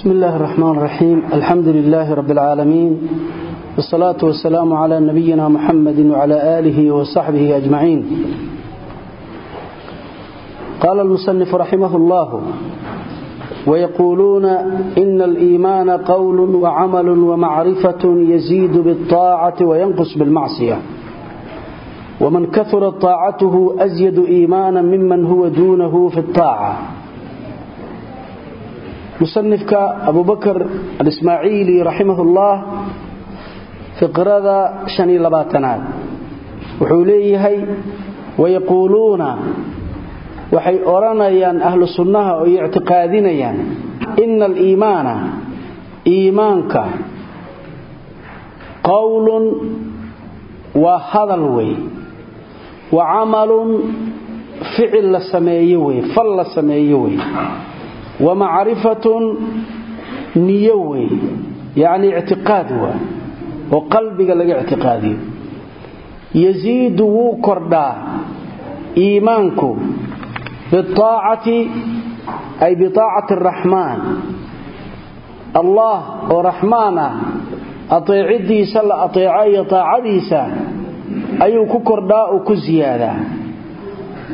بسم الله الرحمن الرحيم الحمد لله رب العالمين والصلاة والسلام على نبينا محمد وعلى آله وصحبه أجمعين قال المصنف رحمه الله ويقولون إن الإيمان قول وعمل ومعرفة يزيد بالطاعة وينقص بالمعصية ومن كثرت طاعته أزيد إيمانا ممن هو دونه في الطاعة musanifka abubakr alismaaciili raximahullah fiqrada aad wuxuu leeyahay wayaquuluuna waxay odhanayaan ahlu sunnaha oo ictiqaadinayaan ina aliimaana iimaanka qowlun waa hadal wey wa camalun ficil la sameeye wey la sameeye wa macrifatun niyo wey. Yacni ictiqaad waa. Oo qalbiga laga ictiqaadiyo. Yasiidu wuu kordhaa iimaanku biaacati ay biaacati araxmaan allah oo raxmaan ah ateecidiisa la ateeco iyo taacadiisa ayuu ku kordhaa oo ku siyaadaa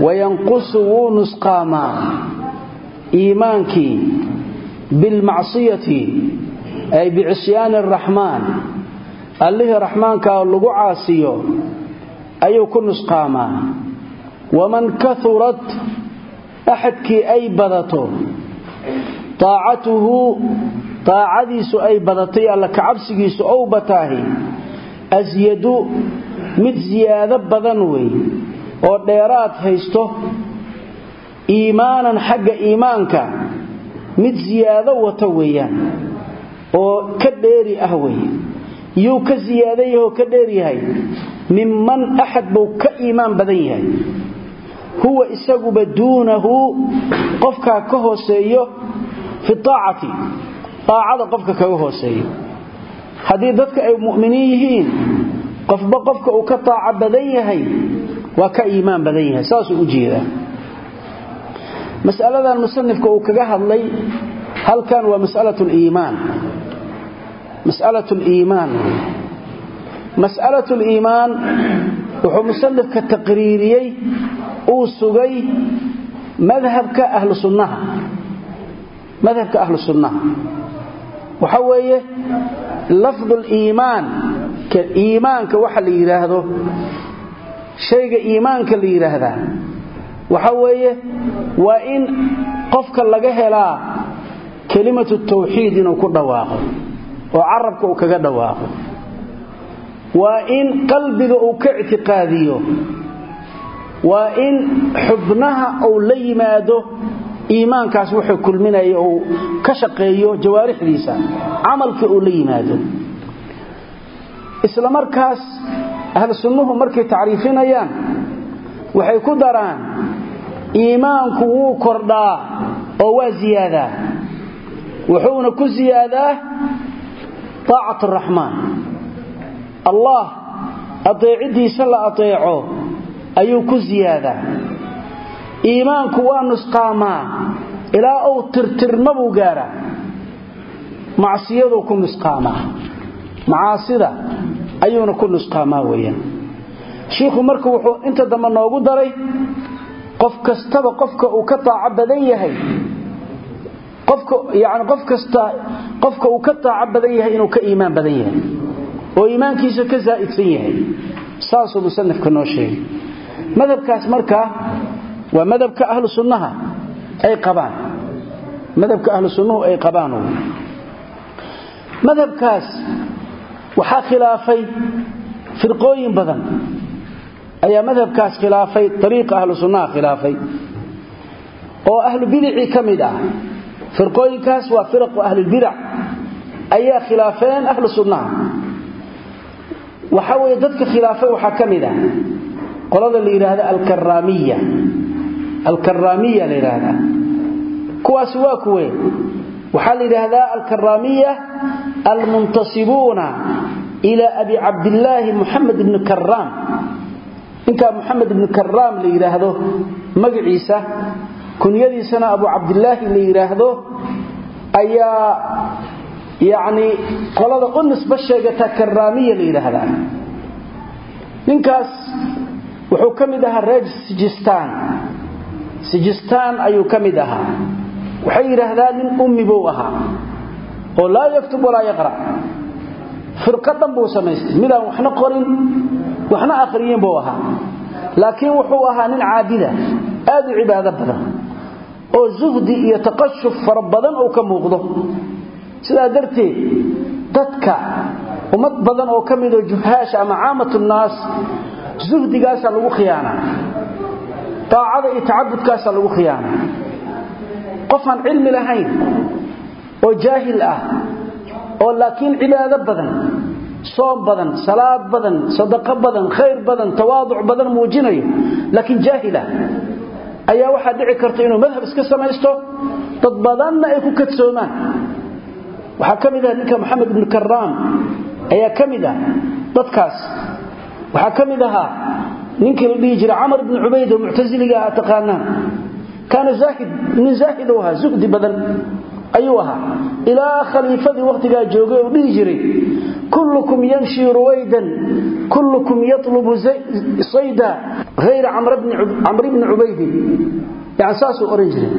wayanqusu wuu nusqaamaa iimaankii bilmacsiyati ay bicisyaani araxmaan allihii raxmaankaa lagu caasiyo ayuu ku nusqaamaa. Waman kaurat axadkii ay badato taacatuhu taacadiisu ay badatay alla kacabsigiisu ou bataahi asyadu mid siyaado badan wey oo dheeraad haysto iimaanan xagga iimaanka mid siyaado wata weeyaan oo ka dheeri ah wey yuu ka siyaada yahoo ka dheeryahay minman axad buu ka iimaan badan yahay. Huwa isaguba duunahu qofkaa ka hooseeyo fi aacati aacada qofka kaga hooseeyo. Haddii dadka ay muminiin yihiin qofba qofka uu ka taaca badan yahay waa ka iimaan badan yahay. Saasuu u masaladan musanifka uu kaga hadlay halkan waa masalat liimaan masalat liimaan masalat liimaan wuxuu musanifka taqriiriyey uu sugay madhabka ahlu sunnaha. Waxa weeye lafdu liimaan iimaanka waxa la yidhaahdo shayga iimaanka la yidhaahdaa waxa weeye waa in qofka laga helaa kelimatu tawxiid inuu ku dhawaaqo oo carabka uu kaga dhawaaqo. Waa in qalbiga uu ka ictiqaadiyo. Waa in xubnaha uu la yimaado iimaankaas wuxuu kulminaya uu ka shaqeeyo jawaarixdiisa camalka uu la yimaado. Isla markaas ahlu sunnuhu markay tacriifinayaan waxay ku daraan iimaanku wuu kordhaa oo waa ziyaadaa. Wuxuuna ku ziyaadaa taacat araxmaan allah adeecidiisa la adeeco ayuu ku ziyaadaa. Iimaanku waa nusqaamaa ilaa uu tirtirma buu gaaraa. Macsiyaduu ku nusqaamaa. Macaasida ayuuna ku nusqaamaa weeyaan shiikhu marka wuxuu inta dambe noogu daray qof kastaba qofka uu ka taaco badan yahay qofka yani qof kasta qofka uu ka taaco badan yahay inuu ka iimaan badan yahay oo iimaankiisa ka zaa'idsan yahay. Saasuu musanifka noo sheegay. Madhabkaas marka waa madhabka ahlu sunnaha ay qabaan. Madhabka ahlu sunnuhu ay qabaan madhabkaas badan ayaa madhabkaas khilaafay ariiqa ahlu sunnaha khilaafay oo ahlu bidicii ka ah. Firqooyinkaas waa firaqu ahlulbidac ayaa khilaafeen ahlu sunnaha. Waxa weye dadka khilaafay waxaa ka mid ah qolada la yidhaahda alkaraamiya alkaraamiya la yidhaahdaa kuwaasi waa kuwe. Waxaa la yidhaahdaa alkaraamiya almuntasibuuna ila abi cabdillaahi muxamed ibni karaam ninkaa muxamed ibni karaam la yidhaahdo magaciisa kunyadiisana abu cabdilaahi la yidhaahdo ayaa yacni qolada u nisbo sheegata karaamiya la yidhaahdaa ninkaas wuxuu ka mid ahaa reer sijistaan. Sijistaan ayuu ka mid ahaa. Waxay yidhaahdaan nin ummi buu ahaa oo laa yaktub walaa yaqra' firqadan buu samaystay. Midaan waxna qorin waxna aqriyin buu ahaa. Laakiin wuxuu ahaa nin caabida aad u cibaado badan oo zuhdi iyo taqashuf fara badan uu ka muuqdo. Sidaa darteed dadka ummad badan oo ka midoo juhaasha ama caamatu nnaas zuhdigaasaa lagu khiyaanaa daacada iyo tacabudkaasaa lagu khiyaanaa qofaan cilmi lahayn oo jaahil ah oo laakiin cibaado badan soom badan salaad badan sadaqo badan khayr badan tawaaduc badan muujinayo. Laakiin jaahil ah ayaa waxaa dhici karta inuu madhab iska samaysto dad badanna ay ku kadsoomaan. Waxaa ka mid ah ninka maxamed ibnu karaam ayaa ka mid ah dadkaas. Waxaa ka mid ahaa ninkii la dhihi jiray camar ibnu cubayd oo muctasiliga ah taqaanaan. Kaana zaahid nin zaahid u ahaa zuhdi ahaa. Ilaa khaliifadii wakhtigaa joogay dhihi jiray kullukum yamshii ruwaydan kullukum yatlubu sayda hayra camr bni cubaydin yani saasuu ohan jiray.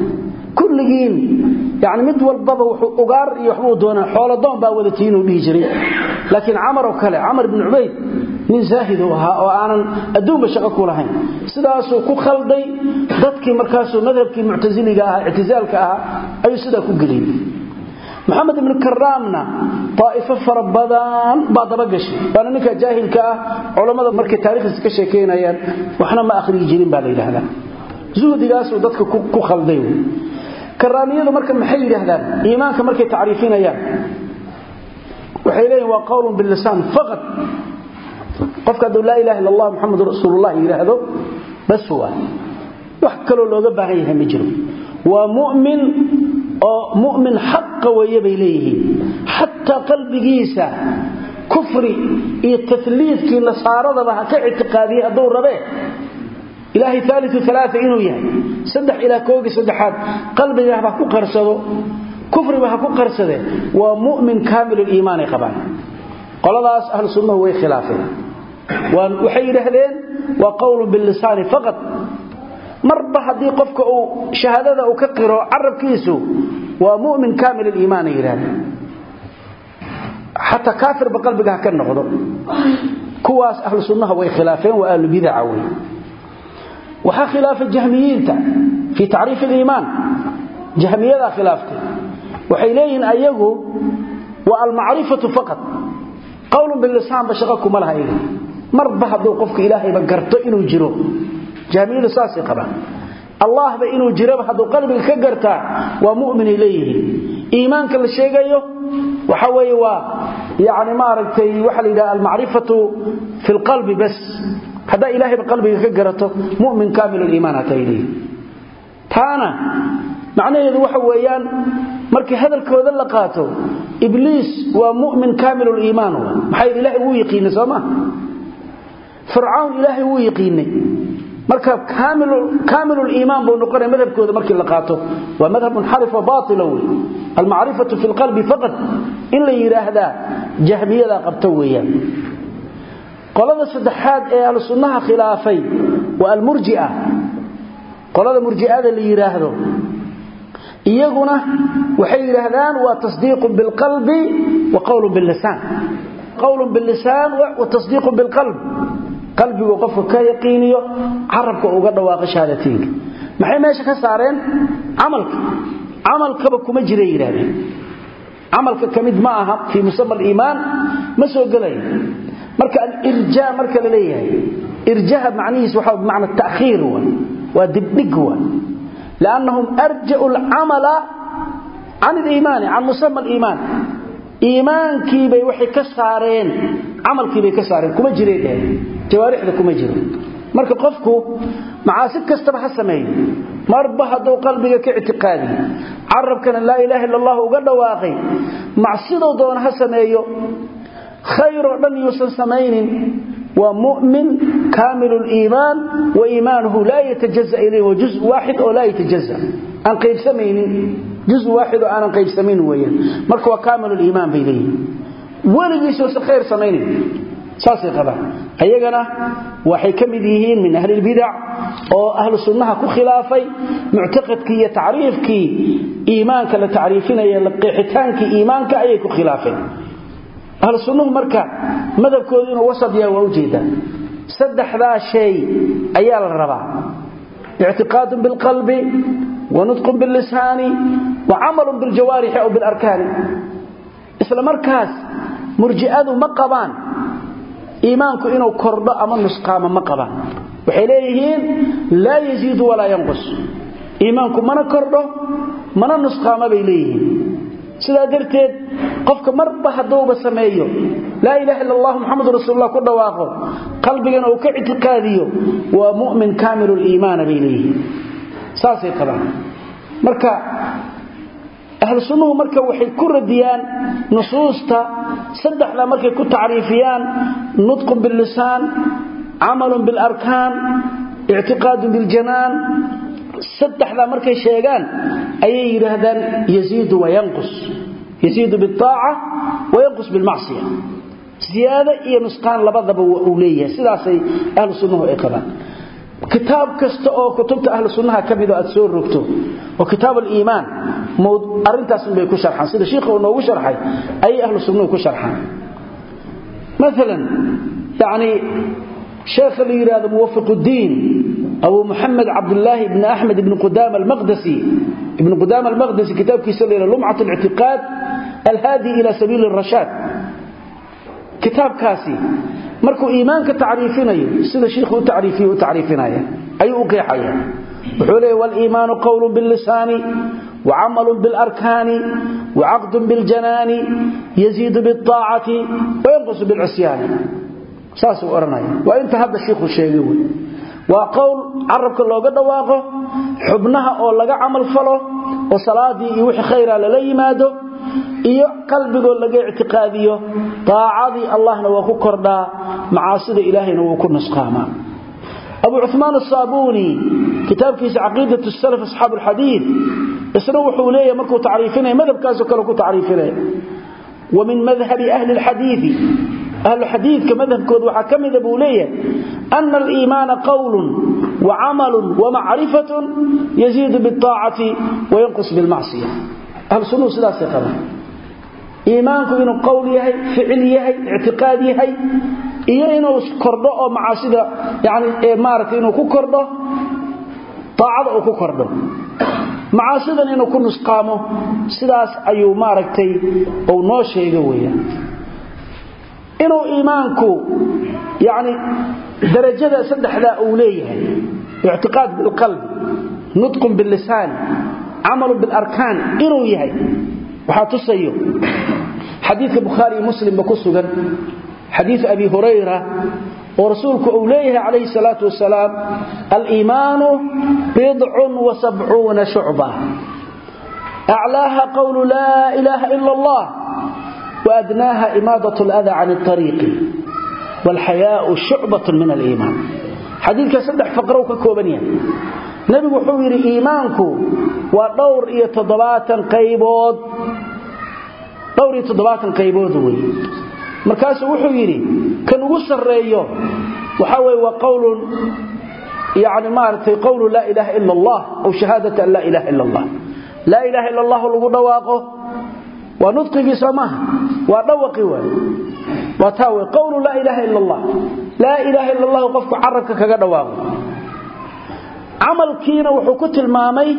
Kulligiin yani mid walbaba wuxuu ugaar iyo waxbuu doonaa xooladoon baa wadatii inuu dhihi jiray. Laakiin camar oo kale camar ibni cubayd nin zaahid uu ahaa oo aanan adduunba shaqo ku lahayn. Sidaasuu ku khalday dadkii markaasuu madhabkii muctasiliga ahaa maxamed ibnu karaamna daa'ifo fara badan baa dabagashay waana ninka jaahilka ah culammada markay taarikhdiisa ka sheekaynayaan waxna ma akhriyi jirin baa la yidhaahdaa zuhdigaasuu dadka ku khalday. Karaamiyadu marka maxay yidhaahdaan? Iimaanka markay tacriifinayaan. Waxay leeyihiin waa qowlun bilisaan faqad qofka hadduu laa ilaha illa allah muxamadu rasuulullah yidhaahdo bas waa. Wax kaloo looga baahan yahay oo mu'min xaqa weeye bay leeyihiin. Xataa qalbigiisa kufri iyo tasliidkii nasaaradaba ha ka ictiqaadiyey hadduu rabee ilaahay aaliu alaaa inuu yahay. Saddex ilaa koogii saddexaad qalbiga ku qarsado kufriba ha ku qarsadee waa mu'min kaamiluliimaanay qabaan. Qoladaas ahlu sunnahu way khilaafeen. Waxay yidhaahdeen waa qowlun bilisaani faqad marba haddii qofka uu shahaadada uu ka qiro carabkiisu waa mumin kaamil iimaana yidhahdeen xataa kaafirba qalbiga ka noqdo. Kuwaas ahlu sunnaha way khilaafeen waa ahlu bidaca wey. Waxaa khilaafay jahmiyiinta fii tacriif aliimaan. Jahmiyadaa khilaaftay waxay leeyihiin ayagu waa almacrifatu faqad qowlun bilisaanba shaqo kuma laha iyaga. Marba hadduu qofku ilaahayba garto inuu jiro jahmiyadu saasay qabaan. Allahba inuu jiraba hadduu qalbiga ka gartaa waa mu'minay leeyihiin. Iimaanka la sheegayo waxa weeye waa yani maaragtay waxaa la yidhaha almacrifatu fi lqalbi bas. Haddaa ilaahayba qalbiga ka garato mu'min kaamiluliimaan hataa leeyihiin taana macnaheedu waxa weeyaan hadalkooda la qaato ibliis waa mu'min kaamiluliimaan maxaa ilahay wuu yaqiinay soo ma? Fircawn ilaahay wuu yaqiinay marka kaamiluliimaan buu noqonaya madhabkooda markii la qaato. Waa madhab munxarif oo baatila wey almacrifatu fi lqalbi faqad in la yidhaahdaa jahmiyadaa qabto weeyaan. Qolada saddexaad ee ahlu sunnaha khilaafay waa almurjia. Qolada murji'ada la yidhaahdo iyaguna waxay yidhaahdaan waa tasdiiqun bilqalbi wa qowlun billisaan qowlun billisaan wa tasdiiqun bilqalb qalbigu qofka ka yaqiiniyo carabka uga dhawaaqo shahaadateynka maxay meesha ka saareen? Camalka. Camalkaba kuma jira yidhahdeen camalka ka ma aha fii musama aliimaan ma soo gelaya marka alirjaa marka la leeyahay. Irjaha macnihiis waxa bimacna ta'khiir wa waa dibdhig wa liannahum arja'u alcamala can aliimaani can musama aliimaan iimaankiibay waxay ka saareen camalkiibay ka saareen kuma jireen dheh jawaarixda kuma jiro. Marka qofku macaasi kastaba ha sameeyo marba hadduu qalbiga ka ictiqaadiyo carabkana laa ilaaha illa allah uga dhawaaqay. Macsidoo doona ha sameeyo. Khayroo dhan yuusan samaynin. Waa mu'min kaamilu liimaan wa iimaanuhu laa yatajaza ilayh wa juz waaxid oo laa yatajaza aan qaybsamaynin. Juz waaxid oo aanan qaybsamayn weeyaan. Marka waa kaamilul iimaan bay leeyihiin weligiisoo si khayr samaynin. Saasay qabaan. Ayagana waxay ka yihiin min ahli lbidac oo ahlu sunnaha ku khilaafay muctaqadkii iyo tacriifkii iimaanka la tacriifinaya qeexitaankii iimaanka ayay ku khilaafeen. Ahlu sunnuhu marka madhabkoodu inuu wasad yahay waa u jeedaa saddexdaa shay ayaa la rabaa. Ictiqaadun bilqalbi wa nutqun billisaani wa camalun biljawaarixi aw bilarkaani isla markaas murji'adu ma qabaan. Iimaanku inuu kordho ama nusqaamo ma qabaan. Waxay leeyihiin laa yaziidu walaa yanqus. Iimaanku mana kordho mana nusqaamo bay leeyihiin. Sidaa darteed qofka marba hadduuba sameeyo laa ilaha illa allah muxamadu rasuulullah ku dhawaaqo qalbigana uu ka ictiqaadiyo waa mu'min kaamiluliimaana bay leeyihiin. Saasay qabaan. Marka ahlu sunnuhu marka waxay ku radiyaan nusuusta saddexda markay ku tacriifiyaan nutqun billisaan camalun bilarkaan ictiqaadun biljanaan saddexdaa markay sheegaan ayay yidhaahdaan yaziidu wayanqus yaziidu biaaca wayanqus bilmacsiya ziyaado iyo nusqaan labadaba uu leeyahay. Sidaasay ahlu sunnuhu ay kitaab kasta oo kutubta ahlu sunnaha ka oo aad soo rogto oo kitaab aliimaan arintaasun bay ku sharxaan sida shiikha uu noogu sharxay ayay ahlu sunnuhu ku sharxaan maalan yani sheekha la yidhaahdo muwafiquddiin abu muxamed cabdulaahi ibni axmed ibni qudaama almaqdasi ibni qudaama almaqdasi kitaabkiisa la yidhahdo lumcat alictiqaad alhaadi ila sabiili arashaad kitaabkaasi markuu iimaanka tacriifinayo sida shiikhu u tacriifiye u tacriifinaya ayuu u qeexaya wuxuu leeya waliimaanu qowlun billisaani wacamalun bilarkaani wacaqdun biljanaani yaziidu biaacati wayanqusu bilcusyaani saasuu odhanaya waa inta hadda shiikhu sheegay wey. Waa qowl carabka looga dhawaaqo xubnaha oo laga camal falo oo salaadii iyo wixii khayra lala yimaado iyo qalbigoo laga ictiqaadiyo daacadii allahna waa ku kordhaa macaasida ilaahayna wuu ku nusqaamaa abu cumaan asaabuuni kitaabkiisa caqiidat salaf asxaab alxadiid isna wuxuu leeyahay markuu tacriifinaya madhabkaasoo kale ku tacriifinaya wa madhabi ahli lxadiidi ahlu madhabkooda waxaa ka mida buu leeyahay ana aliimaana qowlun wa camalun wa macrifatun wayanqus bilmacsiya ahlu sunnuhu sidaasay qabaan. Iimaanku inuu qowl yahay ficil yahay ictiqaad yahay iyo inuu kordho oo macaasida yani maaragtay inuu ku kordho daacada uu ku kordho. Macaasidan inuu ku nusqaamo sidaas ayuu maaragtay uu noo sheega weeyaan. Inuu iimaanku yani darajada saddexdaa uu leeyahay ictiqaad bilqalbi camalu bilarkaan inuu yahay. Waxaa tusayo xadiidka bukhaari iyo muslimba ku sugan. Xadiid abi hurayra oo rasuulku uu leeyahay calayhi salaatu wasalaam aliimaanu bidcun wa sabcuuna shucba. Aclaaha qowlu laa ilaaha ila allah waadnaaha imaadat lada can ariiqi waalxayaau shucbatun min aliimaan xadiidka saddex faqrow ka kooban yahay. Nebigu wuxuu yidhi iimaanku waa dhowr iyo toddobaatan qaybood. Dhowr iyo toddobaatan qaybood wey markaasuu wuxuu yidhi kan ugu sarreeyo waxaa weye waa qowlun yani maaragtay qowlu laa ilaaha ila allah aw shahaadata an laa ilaha ila allah. Laa ilaha ila allahu lagu dhawaaqo waa nudqigii soo maaha waa dhawaqi waay waa taa wey qowlu laa ilaaha ila allah laa ilaaha ila allahu qofku carabka kaga dhawaaqo. Camalkiina wuxuu ku tilmaamay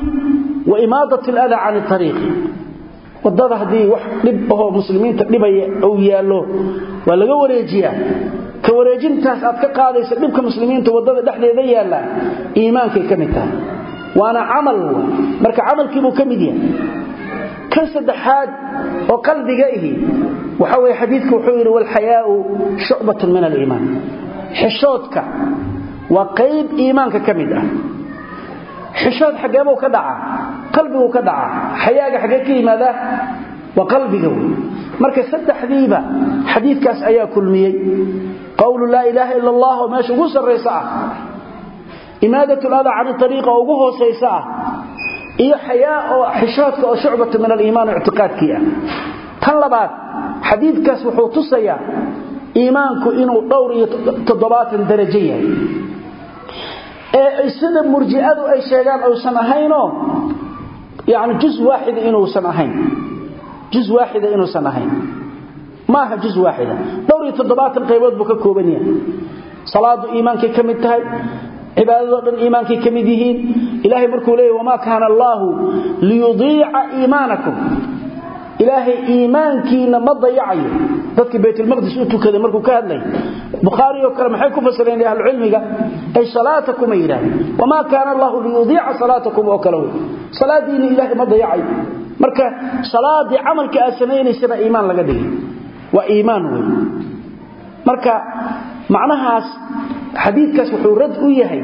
wa imaadat alada can ariiqi waddada haddii wax dhib ahoo muslimiinta dhibaya uu yaallo waa laga wareejiyaa. Ka wareejintaas aad ka qaadaysa dhibka muslimiinta waddada dhexdeeda yaalla iimaankay ka mid tahay. Yahay kan saddexaad oo qalbiga ihi waxa weye xadiidku wuxuu yidhi walxayaau shucbatun min aliimaan. Xishoodka waa qayb iimaanka ka ah. Xishood xageebuu ka dhacaa qalbiguu ka dhacaa xayaaga xagee ka yimaadaa waa qalbiga wey marka saddexdiiba xadiidkaas ayaa kulmiyey qowlu laa ilaaha ila allah oo meesha ugu sarraysa ah imaadat lada cani oo ugu hoosaysa ah iyo xayaa oo xishoodka oo shucbatu min aliimaan ictiqaadkii ah. Tan labaad xadiidkaas wuxuu tusayaa iimaanku inuu dhowr iyo toddobaatan darajo yahay. Ee sida murji'adu ay sheegaan uusan ahaynoo yani juz waaxida inuusan ahayn. Juz waaxida inuusan ahayn. Maaha juz waaxida dhowr iyo toddobaatan qaybood buu ka kooban salaadu iimaankay ka mid tahay cibaadadoo dhan iimaankay ka mid yihiin. Ilaahay markuu leeyahy wamaa kaana allaahu liyudiica iimaanakum. Ilaahay iimaankiina ma dayacayo. Dadkii baytulmaqdis u tukaday markuu ka hadlay. Bukhaari oo kale maxay ku fasireen ahlucilmiga? Ay salaatakum ay yidhahdeen. Wamaa kaana allahu liyudiica salaatakum oo kale salaadiina ilaahay ma dayacayo. Marka salaadii camalka aad samaynaysana iimaan laga dhigay. Waa iimaan wey. Marka macnahaas xadiidkaas wuxuu rad u yahay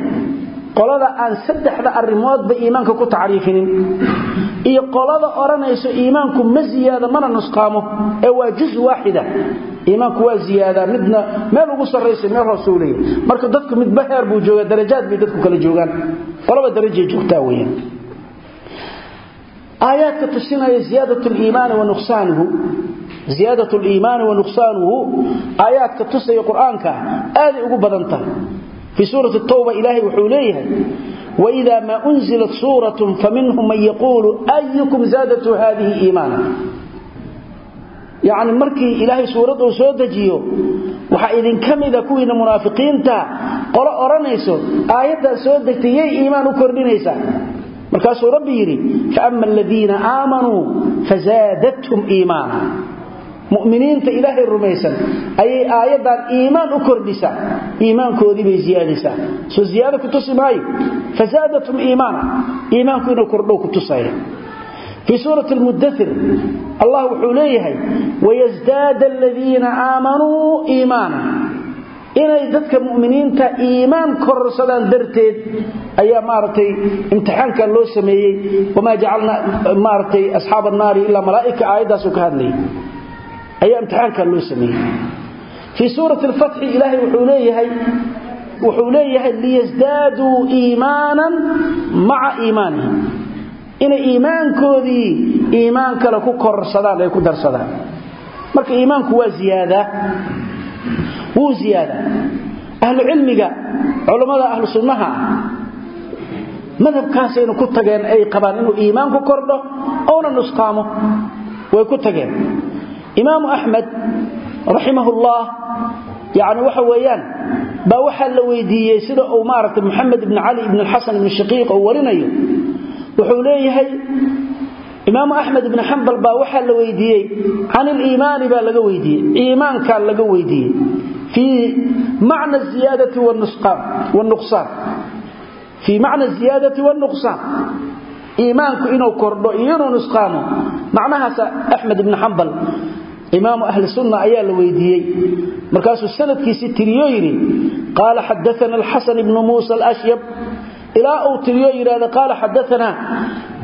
qolada aan saddexda arrimoodba iimaanka ku tacriifinin. Iyo qolada odhanayso iimaanku ma ziyaada mana nusqaamo ee waa juz waaxida. Iimaanku waa ziyaadaa midna meel ugu sarraysa meel hoosuu leeyahy marka dadku midba heer buu joogaa darajaad bay dadku kala joogaan. Qolaba darajay joogtaa weeyaan. Aayaadka tusinaya ziyaadat liimaani wa nuqsaanuhu ziyaadat liimaani wa nuqsaanuhu aayaadka tusaya qur'aanka aaday ugu badan tahay fii suurati tawba ilaahay wuxuu leeyahay waida maa unzilat suuratun faminhum man yaquulu ayukum zaadatu haadihi iimaana yacni markii ilaahay suurad uu soo dejiyo waxaa idinka mida kuwiina munaafiqiinta qolo odhanayso aayaddaa soo degtay yay iimaan u kordhinaysaa markaasuu muminiinta ilaahay rumaysan ayay aayaddan iimaan u kordhisaa iimaankoodii bay ziyaadisaa soo ziyaada ku tusi maayo fazaadathum iimaana iimaanku inuu kordhow ku tusaya fii suurati lmudair allah wuxuu leeyahay wayasdaada aladiina aamanuu iimaana. Inay dadka muminiinta iimaan kororsadaan darteed ayaa maaragtay imtixaankan loo sameeyey. Wamaa jacalna maaragtay asxaab annaari ilaa malaa'ika aayaddaasuu ka hadlayay ayaa imtixaankan loo sameeyey. Fii suurati alfatxi ilaahay wuxuu leeyahay wuxuu leeyahay liyasdaaduu iimaanan maca iimaanihim. Inay iimaankoodii iimaan kale ku kororsadaan ay ku darsadaan. Marka iimaanku waa ziyaadaa wuu ziyaadaa ahlu cilmiga culammada ahlu sunnaha ah madhabkaasaynu ku tageen ay qabaan inuu iimaan ku kordho ouna nusqaamo way ku tageen imaamu axmed raximahullah yani waxa weeyaan baa waxaa la weydiiyey sida uu maaragtay moxamed ibni cali ibn alxasan ibni shaqiiq uu warinayo. Wuxuu leeyahay imaamu axmed ibni xambal baa waxaa la weydiiyey can iliimaani baa laga weydiiyey iimaankaa laga weydiiyey fii macna ziyaadati wnuqsaan fii macna ziyaadati wاnuqsaan iimaanku inuu kordho iyo inuu nusqaamo macnahaasa axmed ibni xambal imaamu ahli sunna ayaa la weydiiyey. Markaasuu sanadkiisii tiriyo yidhi qaala xadaana alxasan ibnu muusa alashyab. Ilaa uu tiriyo yidhahda qaala xadaana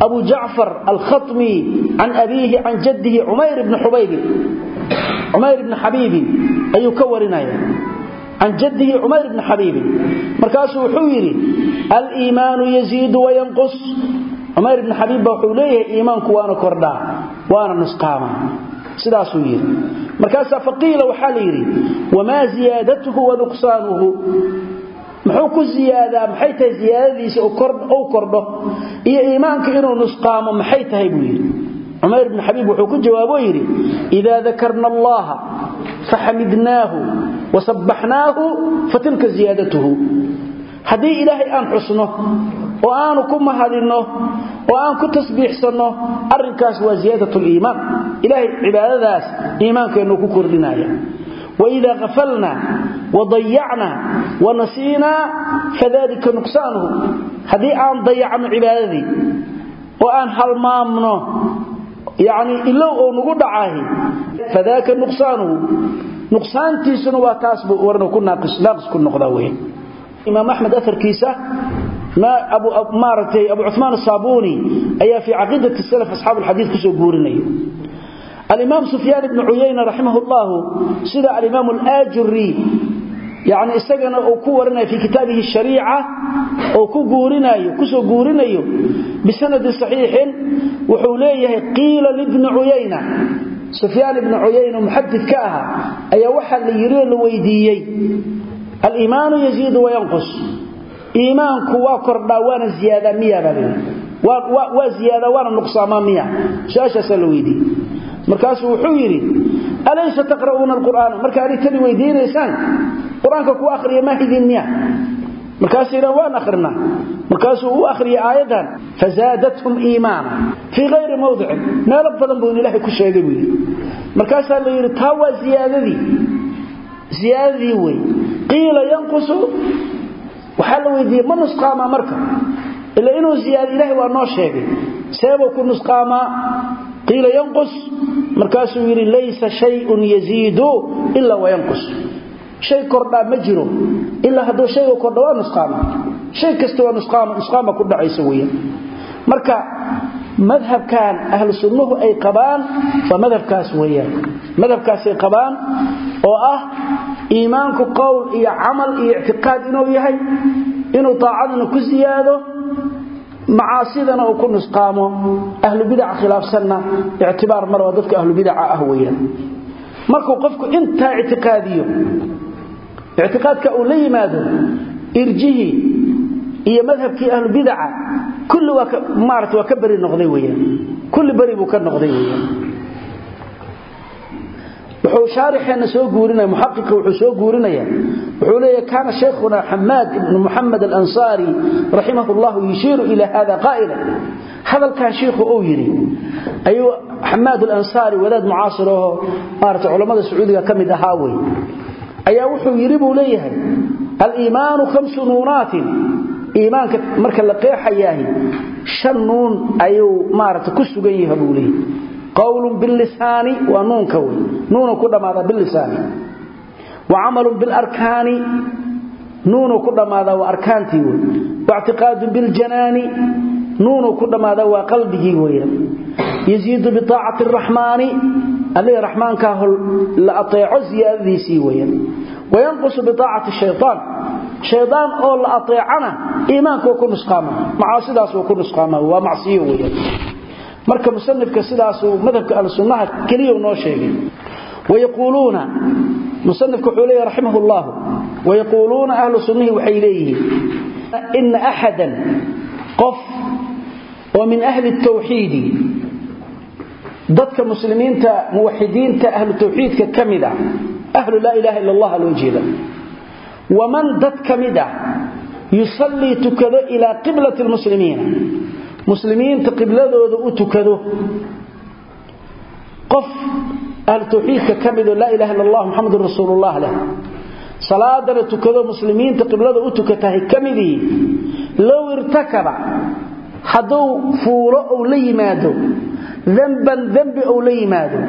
abu jacfar alkhatmi can abiihi can jaddihi umayr bni xubaybin cumayr bni xabiibin ayuu ka warinaya can jaddihi cumayr bni xabiibin markaasuu cumayr ibni xabiib ba wuxuu leeyahay iimaanku waana kordhaa waana nusqaamaa sidaasuu yidhi. Markaasaa faqiila waxaa la yidhi wamaa ziyaadatuhu wa nuqsaanuhu? Muxuu ku ziyaadaa maxay tahay ziyaadadiisa ou kordho? Iyo iimaanka inuu nusqaamo maxay tahay? buu yidhi. Cumayr ibni xabiib wuxuu ku jawaabo yidhi idaa dakarna allaha faxamidnaahu wasabbaxnaahu fatilka ziyaadatuhu. Haddii ilaahay aan xusno oo aanu ku mahadinno oo aan ku tasbiixsanno arrinkaas waa ziyaadat liimaan ilaahay cibaadadaas iimaankeennu ku kordhinaya. Waidaa afalna wadayacna wanasiinaa fadalika nuqsaanuhu. Haddii aan dayacno cibaadadii oo aan halmaamno yani ilow ou nagu dhacahi fadaaka nuqsaanuhu. Nuqsaantiisuna waa taas buu warna ku naaqis ku noqdaa wey imaam axmed aarkiisa maaragtay abu cumaan asaabuni ayaa fii caqiidati salaf asxaab alxadiid ku soo guurinaya alimaam sufyaan ibnu cuyayna raximah llahu sida alimaam alaajuri yani isagana uu ku warinayo fii kitaabihi shariica oo ku guurinayo ku soo guurinayo bisanadi saxiixin wuxuu leeyahay qiila libni cuyayna sufyaan ibni cuyayna muxadid ka ahaa ayaa waxaa la yidhi oo la weydiiyey aliimaanu yaziidu wayanqus iimaanku waa kordhaa waana baa layidhi waa ziyaada waana nuqsaamaa miya su'aashaasaa la weydiiyey. Markaasuu wuxuu yidhi alaysa taqra'uuna alqur'aana? Marka adig tani weydiinaysaan? Qur'aanka ku akhriya ma hidin miya markaasuu yidhahan waan akhrinaa. Markaasuu u akhriyay aayaddan fazaadathum iimaana. Fii hayri mawdicin. Meelo badan buu ilaahay ku sheegay buu yidhi. Markaasaa la waxaa la weydiiyey ma nusqaamaa marka? Ila inuu ziyaado ilahay waa noo sheegay. Seebuu ku nusqaamaa qiila yanqus. Markaasuu yidhi laysa shayun yaziidu ilaa wayanqus shay kordhaa ma jiro ilaa hadduu shayga kordha waa nusqaama. Shay kasta waa nusqaama nusqaama ku dhacaysa weeyaan marka madhabkan ahlu ay qabaan waa madhabkaas weeyaan madhabkaasay qabaan oo ah iimaanku qowl iyo camal iyo ictiqaad inuu yahay inuu taacadana ku siyaado macaasidana uu ku nusqaamo. Ahlu bidaca khilaafsanna ictibaar mar waa dadka ahlu bidaca ah weeyaan. Markuu qofku intaa ictiqaadiyo ictiqaadka uu la yimaado irjihii iyo madhabkii ahlu bidaca kulli waa maarata waa ka beri noqday weeyaan. Kulli beri buu ka noqday weeyaan wuxuu shaarixeena soo guurinaya muxaqiqa wuxuu soo guurinaya wuxuu leeyahay kaana shaykhuna xamaad ibnu muxamed alansaari raximah llahu yushiiru ila hada qaa'ila. Hadalkan shiikhu uu yidhi ayuu xamaad alansaari wadaad mucaasir ahoo maarata culammada sacuudiga ka mid ahaa wey ayaa wuxuu yidhi buu leeyahay aliimaanu khamsu nuunaatin. Iimaanka marka la qeexayaahi shan nuun ayuu maarata ku sugan yaha buu leeyahay qwl bilisaani waa nuunka wey nuunu ku dhammaada bilisaani wa camalun bilarkaani nuunu ku dhammaada waa arkaantii wey waictiqaadun biljanaani nuunu ku dhammaada waa qalbigii weeyaan yaziidu biaacati araxmaani allihi raxmaankaah la ateeco siyaadadiisii weeyaan wayanqusu biaacati shayaan shayaan oo la ateecana iimaanka waa ku nusqaama. Macaasidaas waa ku nusqaama waa macsiyo weeyaan marka musanifka sidaasuu madhabka ahlusunnaha keliya noo sheegay. Wayaquuluuna musanifka wuxuu leeyahy raximah llahu wayaquuluuna ahlu sunnihi waxay leeyihiin ina axadan qof oo min ahli tawxiidi dadka muslimiinta muwaxidiinta ahlu tawxiidka ka mid ah ahlu laa ilaaha ila allah loo jeeda waman dad ka mid ah yusallii tukado ilaa muslimiinta qibladooda u tukado qof ahlu tawxiidka ka midoo laa ilaha illa allah muxamadun rasuulullah leh. Salaadana tukado muslimiinta qiblada u tukatahay ka midii low irtakaba hadduu fuulo ou la yimaado danban dembi ou la yimaado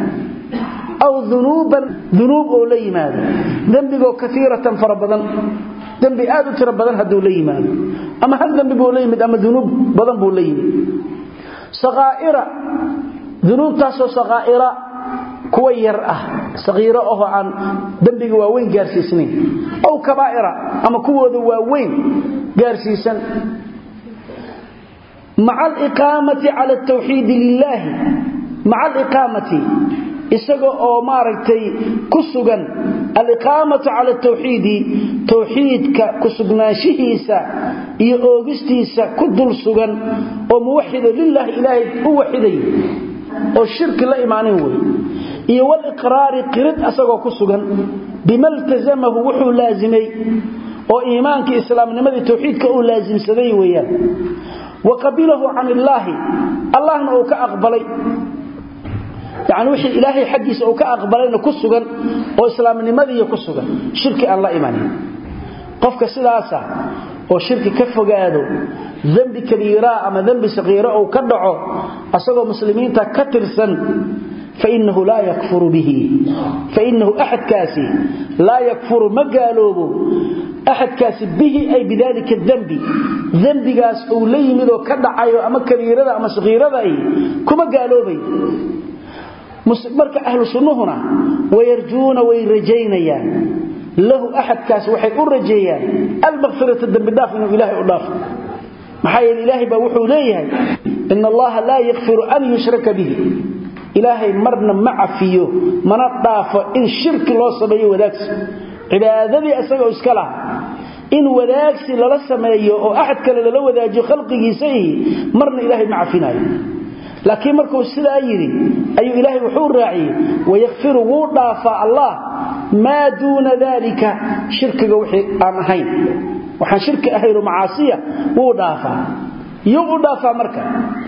aw unuuban unuub ou la yimaado dembigoo kaiiratan fara badan dembi aad u tiro badan hadduu la yimaado. Ama hal dembi buu la yimid ama dunuub badan buu la yimid. Saqaa'ira dunuubtaasoo saqaa'ira kuwa yar ah. Saqiiro ahoo aan dembiga waaweyn gaarsiisnayn. Aw kabaa'ira ama kuwooda waaweyn gaarsiisan. Maca aliqaamati cala altawxiidi lilaahi maca aliqaamati isaga oo maaragtay ku sugan aliqaamatu cala tawxiidka ku sugnaanshihiisa iyo oogistiisa ku dul sugan oo muwaxido lilaahi ilaahay u waxiday oo shirki la imaanin wey iyo waliqraari qirid asagoo ku sugan bima ltazamahu wuxuu laazimay oo iimaankii islaamnimadii tawxiidka uu laasimsaday weeyaan. Wa qabilahu can illaahi allahna uu ka aqbalay yani wixii ilaahay xaggiisa uu ka aqbalayna ku sugan oo islaamnimadiiya ku sugan shirki aan la imanin. Qofka sidaasa oo shirki ka fogaado dembi kabiiraa ama dembi saqiira uu ka dhaco asagoo muslimiinta ka tirsan fainahu laa yakfuru bihi. Fainahu axadkaasi laa yakfuru ma gaaloobo. Axadkaasi bihi ay bidalika dembi. Dembigaas uu la yimid oo ka dhacayo ama kabiirada marka ahlu sunnuhuna wayarjuuna way rajaynayaan. Lahu axadkaas waxay u rajeeyaan. Almakfirata dembidhaaf inuu ilaahay u dhaafo maxaa yeele ilaahay baa wuxuu leeyahay ina allaha laa yakfiru an yushraka bihi. Ilaahay marna ma cafiyo mana dhaafo in shirki loo sameeyo wadaagsi. Cibaadadii isagoo iska laha in wadaagsi lala sameeyo oo axad kale lala wadaajiyo khalqigiisa ihi marna ilaahay ma cafinayo laakiin markuu sidaa yidhi ayuu ilaahay wuxuu raaciyey wayakfiru wuu dhaafaa allah. Maa duuna dalika shirkiga wixii aan ahayn. Waxaan shirki ahaynoo macaasiya wuu dhaafaa. Yuu u dhaafaa marka?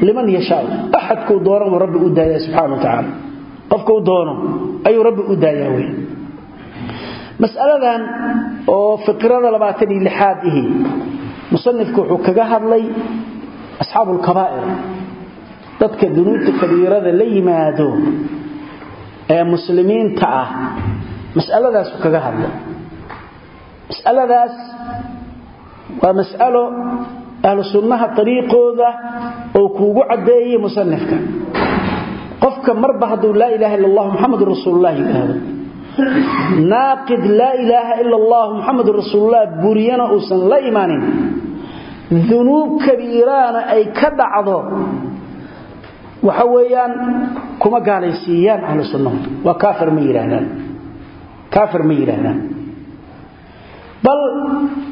Liman yashaau. Axadkuu doono buu rabbi u daaya subxana wa tacaala. Qofkuu doono ayuu rabbi u daayaa wey masaladan oo fikrada labaatan iyo lixaad ihi musanifku wuxuu kaga hadlay asxaabu lkabaa'ir dadka dunuubta kabiirada la yimaado ee muslimiinta ah masaladaasuu kaga hadlay masaladaas waa mas'alo ahlu sunnaha ariiqooda oo kuugu caddeeyey musanifka qofka marba hadduu laa ilaha illa allah muxamedun rasuululah yidhaahdo naaqid laa ilaaha ila allah muxamedun rasuululah buriyana uusan la imaanin dunuub kabiiraana ay ka dhacdo waxa weeyaan kuma gaalaysiiyaan ahlu sunnahu waa kaafir ma yidhaahdaan kaafir ma yidhaahdaan bal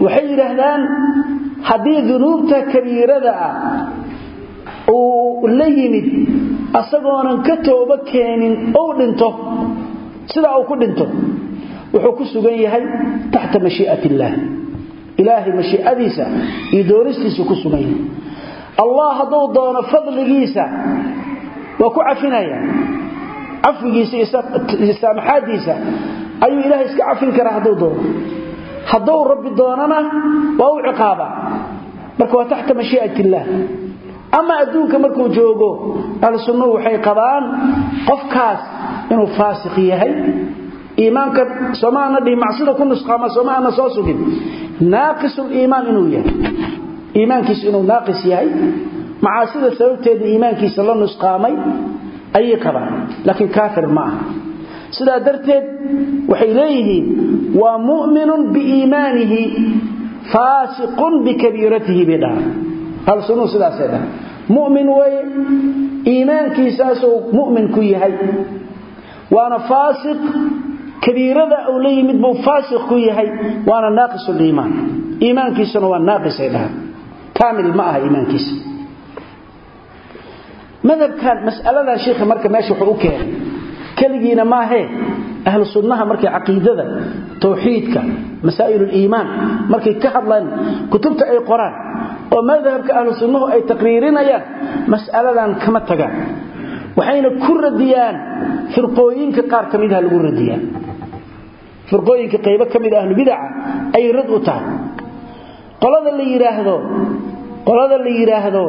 waxay yidhaahdaan haddii dunuubta kabiirada ah uu la yimid asagoonan ka tooba keenin ou dhinto sidaa uu ku dhinto wuxuu ku sugan yahay taxta mashii'at illaah ilaahay mashii'adiisa iyo doonistiisu ku sugan yahay allah hadduu doono fadligiisa waa ku cafinaya. Cafwigiisa iyo saamaxaadiisa ayuu ilaahay iska cafin karaa hadduu doono. Hadduu rabbi doonana waa u ciqaaba. Marka waa taxta mashii'at illaah ama adduunka markuu joogo ahlu sunnuhu waxay qabaan qofkaas inuu faasiq yahay. Iimaanka somaana dhihi macsida ku nusqaama sooma ana soo sugin. Naaqisuliimaan inuu yahay iimaankiisu inuu naaqis yahay macaasida sababteeda iimaankiisa la nusqaamay ayay qabaan laakiin kaafir ma aha. Darteed waxay leeyihiin waa mu'minun biiimaanihi faasiqun bikabiiratihi bay dhahaan. Ahlusunnuhu sidaasay dhahaan. Mu'min weeye iimaankiisaasuu mu'min ku yahay. Waana faasiq kabiirada uu la yimid buu faasiq ku yahay waana naaqisuliimaan iimaankiisuna waa naaqisay dhahaan kaamil ma aha iimaankiisa madhabkan mas'aladan sheikha marka meesha wuxuu u keenay keligiina maahee ahlu sunnaha markay caqiidada tawxiidka masaa'il iimaan markay ka hadlaan kutubta ay qoraan oo madhabka ahlu sunnuhu ay taqriirinayaan mas'aladan kama tagaan. Waxayna ku radiyaan firqooyinka qaar ka midaha lagu radiyaa firqooyinka qaybo ka mid ahlu bidaca ay rad u tahay. Qolada qolada la yidhaahdo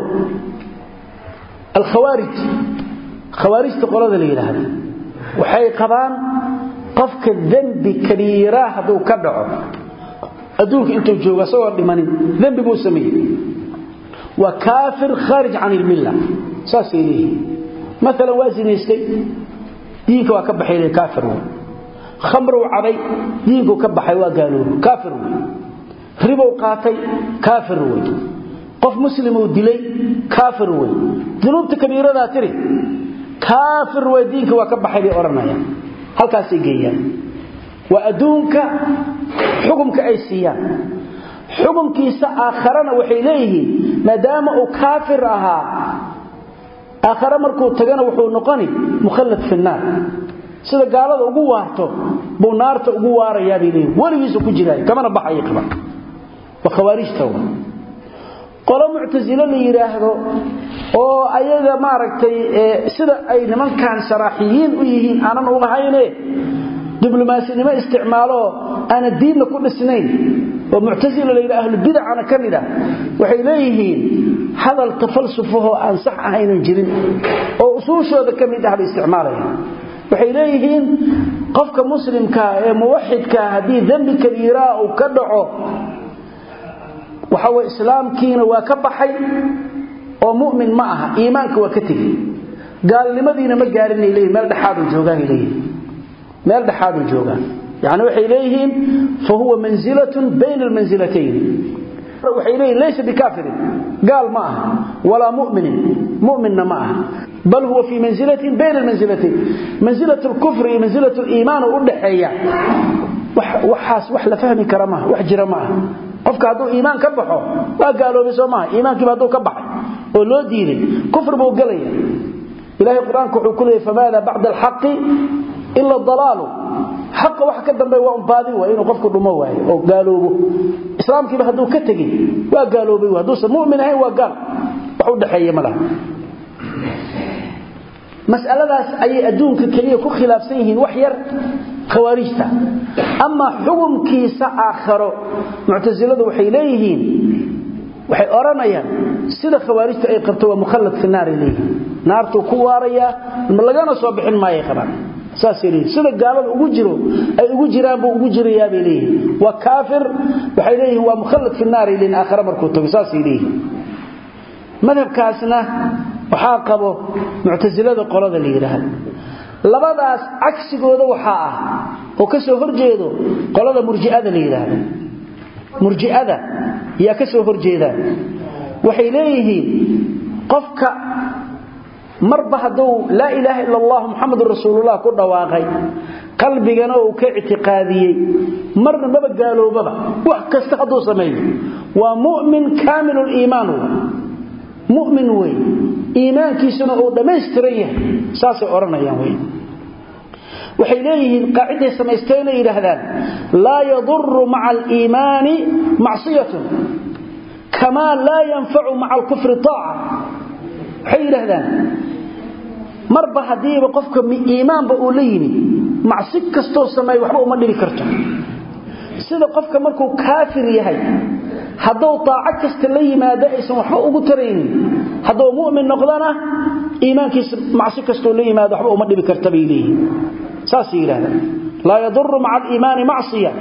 alkhawaarij khawaarijta qolada la yidhaahdo waxay qabaan qofka dembi kabiira hadduu ka dhaco. Adduunka intuu joogo asagoo dhimanin dembi buu sameeyey. Waa kaafir khaarij can ilmilla. Saasay leeyihiin. Maalan waa zinaystay diinka waa ka baxay kaafir wey khamruu cabay diinkuu ka baxay waa gaaloobo. Kaafir wey ribow qaatay kaafir wey qof muslimuu dilay kaafir wey dunuubta kabiiradaa tiri kaafir wey diinka waa ka baxay bay odhanayaan. Halkaasay geeyaan. Waa adduunka xukumka ay siiyaan. Xukumkiisa aakharana waxay leeyihiin maadaama uu kaafir ahaa aakhare markuu tagana wuxuu noqoni mukhallad fi naar. Sida gaalada ugu waarto buu naarta ugu waarayaa bay leeyihiin weligiisu ku jiraay kamana baxaya qaba waa khawaarijta wa qolo muctasilo la yidhaahdo oo ayaga maaragtay sida ay nimankan saraaxiyiin u yihiin aanan ugahayne diblomasinimo isticmaaloo aana diinna ku dhisnayn. Oo muctasila layidha ahlubidacana ka mid ah waxay leeyihiin hadal tafalsufahoo aan sax ahaynan jirin oo usuushooda ka ah bay waxay leeyihiin qofka muslimkaa ee muwaxidkaa haddii dembi kabiiraa uu ka dhaco waxa weye islaamkiina waa ka baxay oo mu'min ma aha iimaanka waa ka tegey. Gaalnimadiina ma gaarinay leeyihiin meel dhexaaduu joogaanay leeyihiin meel dhexaaduu joogaa yacni waxay leeyihiin fa huwa mansilatun bayna almansilatayn waxay leeyihiin laysa bikaafirin gaal ma aha walaa muminin. Muminna ma aha. Bal huwa fii manzilatin bayna almanzilatayn manzilat lkufri iyo manzilat liimaan u dhaxeeya waxaas wax la fahmi kara maaha wax jira ma qofka hadduu iimaan ka baxo waa gaaloobay soo maaha. Iimaankiiba hadduu ka baxay oo loo diiday kufri buu gelaya ilahay qur'aanka wuxuu ku leeyay famaada bacda alxaqi ila dalaalu xaqa wax ka dambe waa un baadi inuu qofku dhumo waayo oo gaaloobo. Islaamkiiba hadduu ka tegey waa gaaloobay hadduusan mumin ahayn waa gaal. Wax u dhexeeya ma laha. Masaladaas ayay adduunka keliya ku khilaafsan yihiin wax yar khawaarijta amaa xukumkiisa aakharo muctasiladu waxay leeyihiin waxay odhanayaan sida khawaarijta ay qabto waa mukhallad fi naaray leeyihiin. Naartuu ku waarayaa lagana soo bixin maayay qabaan. Saasay sida gaalada ugu jiro ay ugu jiraan buu ugu jirayaa bay leeyihiin waa kaafir waxay leeyihiin waa mukhallad fi naaray leeyihiin aakhare markuu tago saasay leeyihiin. Madhabkaasna waxaa qabo muctasilada qolada la labadaas cagsigooda waxaa ah oo ka soo horjeedo qolada murji'ada la yidhaahdo. Murji'ada yaa ka soo horjeedaan waxay leeyihiin qofka marba hadduu laa ilaaha ila allah muxamadun rasuulullah ku dhawaaqay qalbigana uu ka ictiqaadiyey marna maba gaaloobaba wax kasta hadduu sameeyo waa mu'min kaamiluliimaan mumin wey iimaankiisuna uu dhammaystiran yahay. Saasay odhanayaan wey waxay leeyihiin qaaciday samaysteen ay yidhaahdaan laa yaduru maca aliimaani macsiyatun kamaa laa yanfacu maca alkufri taaca waxay yidhaahdaan marba haddiiba qofka iimaanba uu la yimi macsi kastoo sameey waxba uma dhibi karto. Sida qofka markuu kaafir yahay hadduu daaco kasta la yimaado aysan waxba ugu taraynin. Hadduu mumin noqdana iimaankiisa macsi kastoo la yimaado waxba uma dhibi karta bay leeyihiin. Saasay yidhahdaan laa yaduru maca aliimaani macsiya.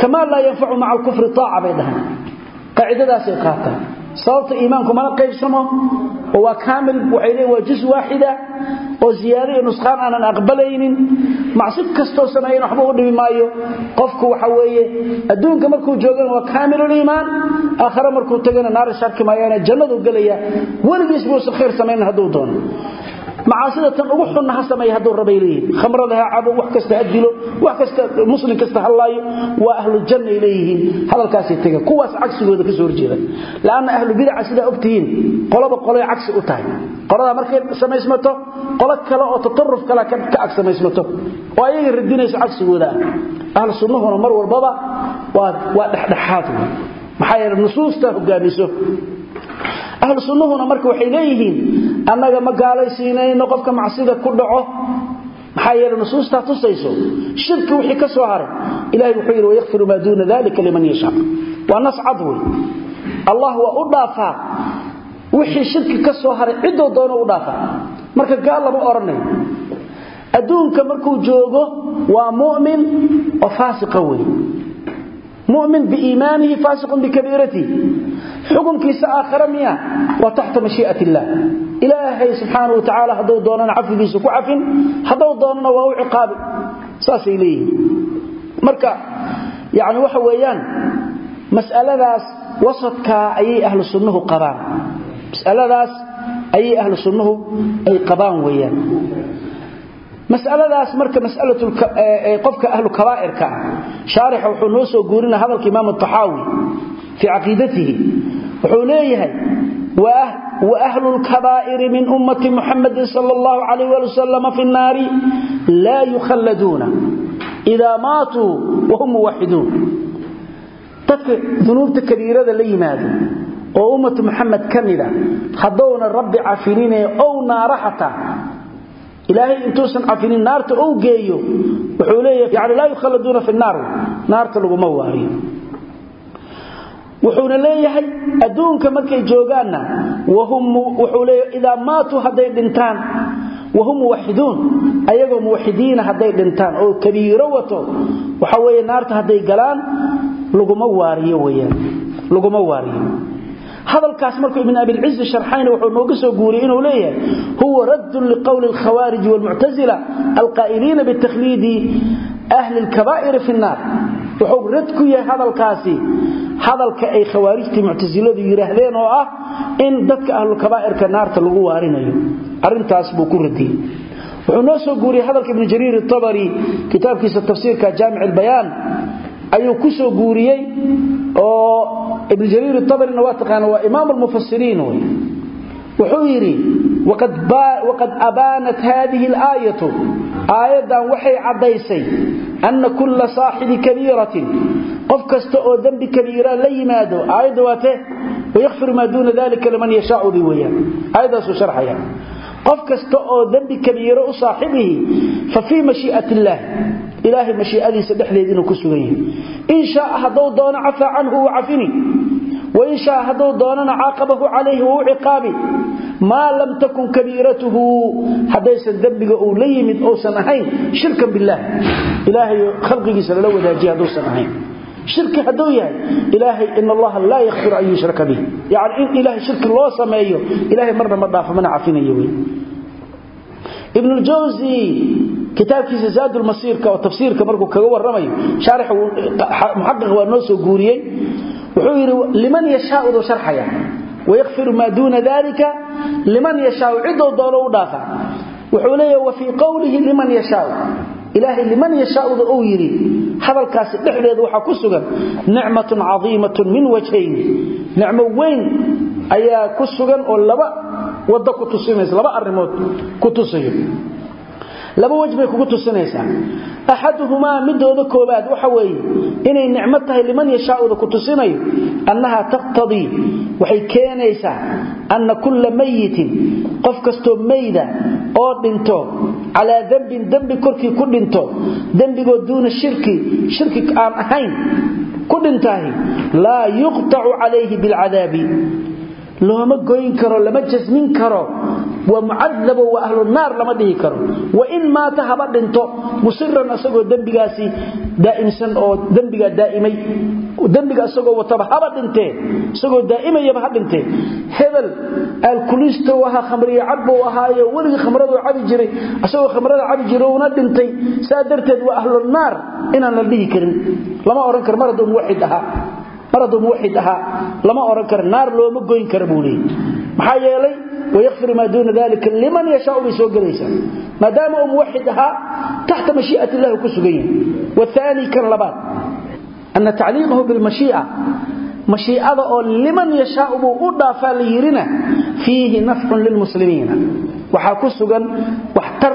Kamaa laa yanfacu maca alkufri taaca bay dhahaan. Qaacidadaasay qaataan sababta iimaanku mana qaybsamo oo waa kaamil waxay leeyiin waa juz waaxida oo ziyaado iyo nusqaan aanan aqbalaynin. Macsi kastoo sameeyan waxba u dhibi maayo. Qofku waxa weeye adduunka markuu joogana waa kaamiluliimaan aakhare markuu tagana naara sharki maayaana jannadu gelaya weligiis buusan khayr doono macaasida tan ugu xunna ha sameeya hadduu rabay leeyihiin khamrada ha cabo wax kasta ha dilo wax kasta muslim kasta ha laayo waa ahlujanna ay leeyihiin. Hadalkaasay tega kuwaas cagsigooda ka soo horjeeda. La'anna ahlu bidaca sidaa ogtihiin qoloba qoloy cagsi u tahay. Qoladaa markay samaysmato qolo kale oo tataruf kale ka ag samaysmato oo ayaga radinayso cagsigooda. Ah ahlu sunnahuna mar walbaba waa dhexdhexaad. Maxaa yeele nusuusta hogaamiso ahlu sunnuhuna marka waxay leeyihiin annaga ma gaalaysiinayno qofka macsida ku dhaco. Maxaa yeele nusuustaa tusayso. Shirki wixii ka soo haray ilahay wuxuu yidhi wayakfiru maa duuna dalika liman yashaa. Waa nas cad wey allah waa u dhaafaa wixii shirki ka soo haray ciddoo doono u dhaafaa marka gaal lama odhanayo adduunka xukunkiisa aakhare miya waa taxta mashii'at illaah ilaahay subxaana wa tacaala hadduu doonana cafigiisa ku cafin hadduu doonana waa u ciqaabi. Saasay leeyihiin. Marka yani waxa weeyaan mas'aladaas wasadkaa ayay ahlu sunnuhu qabaan. Masaladaas ayay ahlu sunnuhu ay qabaan weeyaan. Masaladaas marka qofka ahlu kabaa'irka ah shaarixa wuxuu noo soo guurina hadalka imaam taxaawi fii caqiidatihi wuxuu leeyahay wa ahlu lkabaa'iri min ummati muxamadin sal allahu alayh ali wasalam fi nnaari laa yukhalladuuna idaa maatuu wahum muwaxiduun dadka dunuubta kabiirada la yimaado oo ummatu muxamed ka mida haddowna rabbi cafinine ow naara xataa. Ilaahay intuusan cafinin naarta ou geeyo wuxuu leeyahay yani laguma waariyo wuxuuna leeyahay adduunka markay joogaanna idaa maatuu hadday dhintaan wahum muwaxiduun. Ayagoo muwaxidiina hadday dhintaan oo kabiiro wato waxa weeye naarta hadday galaan laguma waariyo weyaan laguma waariyo. Hadalkaas markuu ibn abilcizi sharxayna wuxuu nooga soo guuriyey inuu leeyahay huwa raddun liqowli alkhawaariji walmuctasila alqaa'iliina bitakhliidi ahli lkabaa'iri fi nnaar wuxuu rad ku yahay hadalkaasi. Hadalka ay khawaarijtii muctasiladu yidhaahdeen oo ah in dadka ahlulkabaa'irka naarta lagu waarinayo. Arrintaas buu ku radiyey wuxuu noo soo guuriyey hadalka ibnu jariir itabari kitaabkiisa tafsiirka jaamic albayaan. Ayuu ku soo guuriyey oo ibnu jariir itabarina waa taqaana waa imaam almufasiriin wey wuxuu yidhi waqad abaanat hadihi alaayatu. Aayaddan waxay caddaysay anna kulla saaxibi kabiiratin qof kasta oo dembi kabiira la yimaado aayadda waa te wayakfiru maa duuna dalika liman yashaacudi weeyaan aayaddaasuu sharxaya qof kasta oo dembi kabiiro u saaxibihi fa fii mashii'ati illaahi ilaahay mashii'adiisa dhexdeed inuu ku sugan yahay in shaaa doono cafaa canhu cafini wain shaa hadduu doonana caaqabahu calayhi wuu ciqaabi maa lam takun kabiiratuhu haddaysan dembiga uu la yimid uusan ahayn shirkan billaah ilaahay khalqigiisa lala wadaajiya hadduusan ahayn shirki hadduu yahay ilaahay in allaha laa yakfiru an yushraka bih yani in ilaahay shirki loo sameeyo ilahay marna ma dhaafo mana cafinayo wey ibnuljawsi kitaabkiisa zaadulmasiirka oo tafsiirka markuu kaga warramayo shaarix muxaqiq waa noo soo wuxuu yidhi liman yashaaudu sharxaya wayakfiru maa duuna dalika liman yashaau cidou doono u dhaafa? Wuxuu leeyahy wa fii qowlihi liman yashaau. Ilaahay liman yashaauda uu yidhi hadalkaasi dhexdeeda waxaa ku sugan nicmatun cadiimatun min wajhayn. Nicmo weyn ayaa ku sugan oo laba wado ku tusinaysa laba arrimood ku tusayo laba wej bay kugu tusinaysaa. Axaduhumaa midooda koobaad waxa weeye inay nicmo tahay liman yashaauda ku tusinayo annaha taqtadii waxay keenaysaa anna kulla mayitin qof kastoo mayda oo dhinto calaa dembin dembi korkii ku dhinto dembigoo duuna shirki shirki aan ahayn ku dhintaahi laa yuqtacu calayhi bilcadaabi looma goyn karo lama jasmin karo waa mucadabo waa ahlu naar lama dhihi karo. Wain maata haba dhinto musiran asagoo dembigaasi daa'imsan oo dembigaa daa'imay dembiga isagoo wataba haba dhintee isagoo daa'imayaba ha dhintee hebel alkuliista u ahaa khamriye cadbuu ahaayo weligii khamradu cabi jiray isagoo khamrada cabi jiray una dhintay saa darteed waa ahlu inaan la dhihi karin. Lama odhan karo mar hadduu ahaa mar hadduu muwaxid ahaa lama odhan karo naar looma goyn kara buu leeyay maxaa yeelay wayakfir maa duuna dalika liman yashaau bay soo gelaysaa. Maadaama uu muwaxid ahaa taxta mashii'at illahi ku sugan yahay. Waaani kan labaad ana tacliiqahu bilmashii'a mashiicada oo liman yashaau buu u dhaafaa la yidhina fiihi nafcun lilmuslimiina waxaa ku sugan waxtar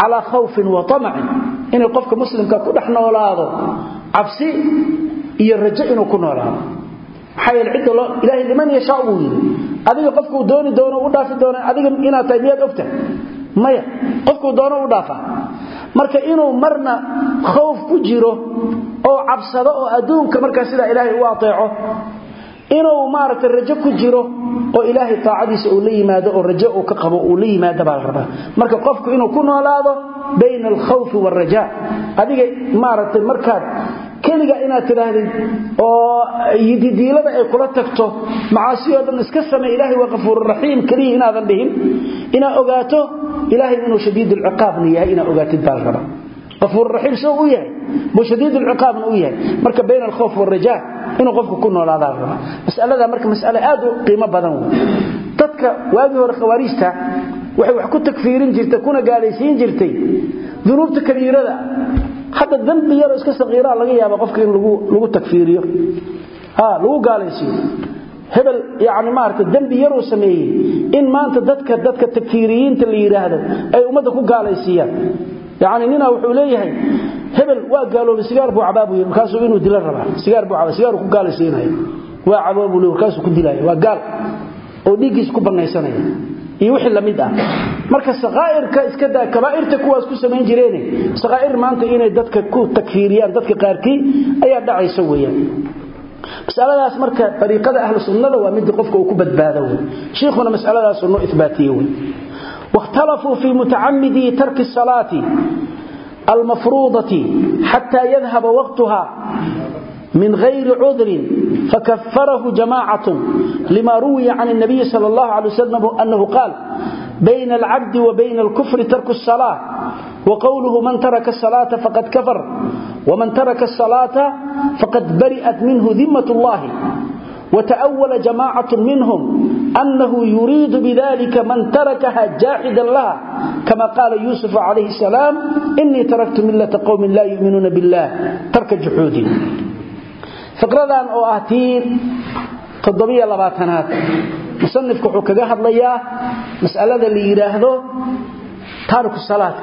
calaa khawfin wa amacin inay qofka muslimka ku dhex noolaado cabsi iyo rajo inuu ku noolaado. Maxaa yeele cidda loo ilaahay liman yashaa buu yidhi adiga qofkuu dooni doono u dhaafi doona adiga inaad tahay miyaad ogtahay? Maya qofkuu doono marka inuu marna khawf ku jiro oo cabsado oo adduunka markaa sidaa ilaahay u ateeco inuu maaragtay rajo ku jiro oo ilaahay taacadiisa uu la yimaado oo rajo uu ka qabo uu la yimaado baa rabaa. Marka qofku inuu ku noolaado bayna alkhawfi waalraja adiga maaragtay markaad keliga inaad tidhaahdid oo didiilada ay kula tagto macaasiyoo dhan iska samey ilaahay waa kafuururaxiim keliya inaadan dhihin. Inaad ogaato ilaahay inuu shadiidulciqaabna yahay inaad ogaatid baa la rabaa. Afuurraxiim soo u yahay buu shadiidulciqaabna u yahay. Marka bayna alkhawf inuu qofku ku noolaadaa la rabaa masalada marka masale aad u qiimo badan dadka waagii hore khawaariijta waxay wax ku takfiirin jirtay kuna gaalaysiin jirtay dunuubta kabiirada hadda dambi yaroo iska saqiiraa laga yaaba qofka in lagu takfiiriyo. Lagu gaalaysiiyo. Hebel yani maarata dembi yaruu sameeyey in maanta dadka dadka takfiiriyiinta la yidhaahdo ay ummadda ku gaalaysiiyaan yani ninaa wuxuu leeyahay hebel waa gaaloobay sigaar buu cabaa buu markaasuu inuu dila rabaa sigaar buu cabaa sigaaruu ku gaalaysiinaya waa cabaa buu leey markaasuu ku dilaya waa gaal oo dhiiggiisa ku bannaysanaya iyo wixii la mid ah. Marka saqaa'irka iska daa kabaa'irta kuwaas ku samayn jireene saqaa'ir maanta inay dadka ku takfiiriyaan dadka qaarkii ayaa dhacaysa weeyaan. Masaladaas marka dariiqada ahlu waa midii qofka uu ku badbaado wey shiikhuna masaladaas noo ihbaatiye wey واkhtalafuu fii mutacamidihi tarki salaati almafruudati xataa yadhaba waqtuha min ayri cudrin fakafarahu jamacatu lima ruwiya can nabiyi sal اllah alay wasalam anahu qaal bayna alcabdi wa bayna alkufri tarku الsalaa waqowluhu man taraka الsalaata faqad kafar wman taraka الsalaata faqad bari'at minhu dimat اllahi wata'awala jamacaة minhum أنه يريد بذلك من تركها جاحدا لها كما قال يوسف عليه السلام إني تركت ملة قوم لا يؤمنون بالله ترك جحود فقرة أو أهتين تضبية لباتنات مصنف كحوكا هدليا مسألة اللي يراهدو تارك الصلاة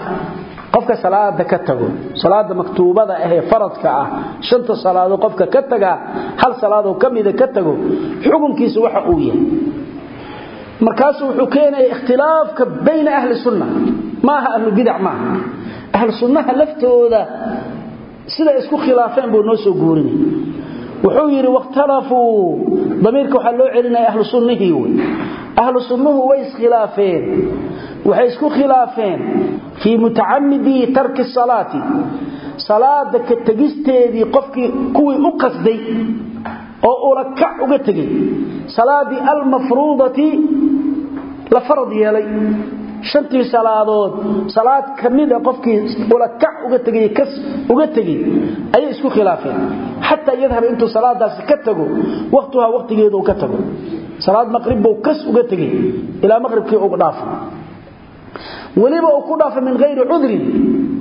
qofka salaada ka tago salaada maktuubada ah ee faradka ah shanta salaado qofka ka taga hal salaado kamida ka tago xukunkiisu waxa uu yahay markaas wuxuu keenay ikhtilaafka bayna ahli sunna. Maaha ahlu bid'ah maaha. Ahli sunnaha laftooda sida isku khilaafeen buu noo soo guurinay wuxuu yiri waqtalafu. Damiirka waxa loo celinaya ahlu sunnihi ahlu sunnuhu way iskhilaafeen waxay isku khilaafeen fi mutacammidi tarki salaati. Salaada ka tagisteedii qofkii kuwii u qasday oo ula kac uga tagay salaadii almafruudati la farad yeelay. Shantii salaadood salaad kamida qofkii ula kac uga tagay kas uga tagay ayay isku khilaafeen. Hatta yadhab intuu salaadaas ka tago waqtuha waqtigeedu ka tago. Salaad maqrib buu kas uga tagay ila maqribkii ugu dhaafay waliba uu ku dhaafay min غeyri cudrin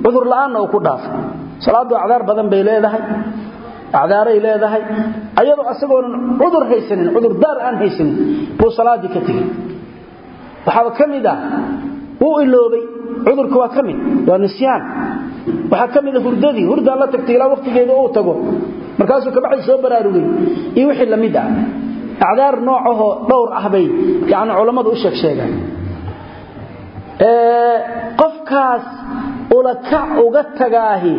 cudur la'aanna uu ku dhaafay salaadu acdaar badan bay leedahay acdaaray leedahay ayadoo asagoonan cudur haysanin cudur daar aan haysanin buu salaadii ka tegey. Waxaa ka mid ah wuu iloobay cudurka waa ka mid waa nisyaan. Waxaa ka mida hurdadii hurdaan la tagtay ilaa waqtigeeda uu tago. Markaasuu kabacdi soo baraarugay iyo wixii la mid ah acdaar noocahoo dhowr ah bay yani culammadu u sheeg sheegaan qofkaas ula kac uga tagaahi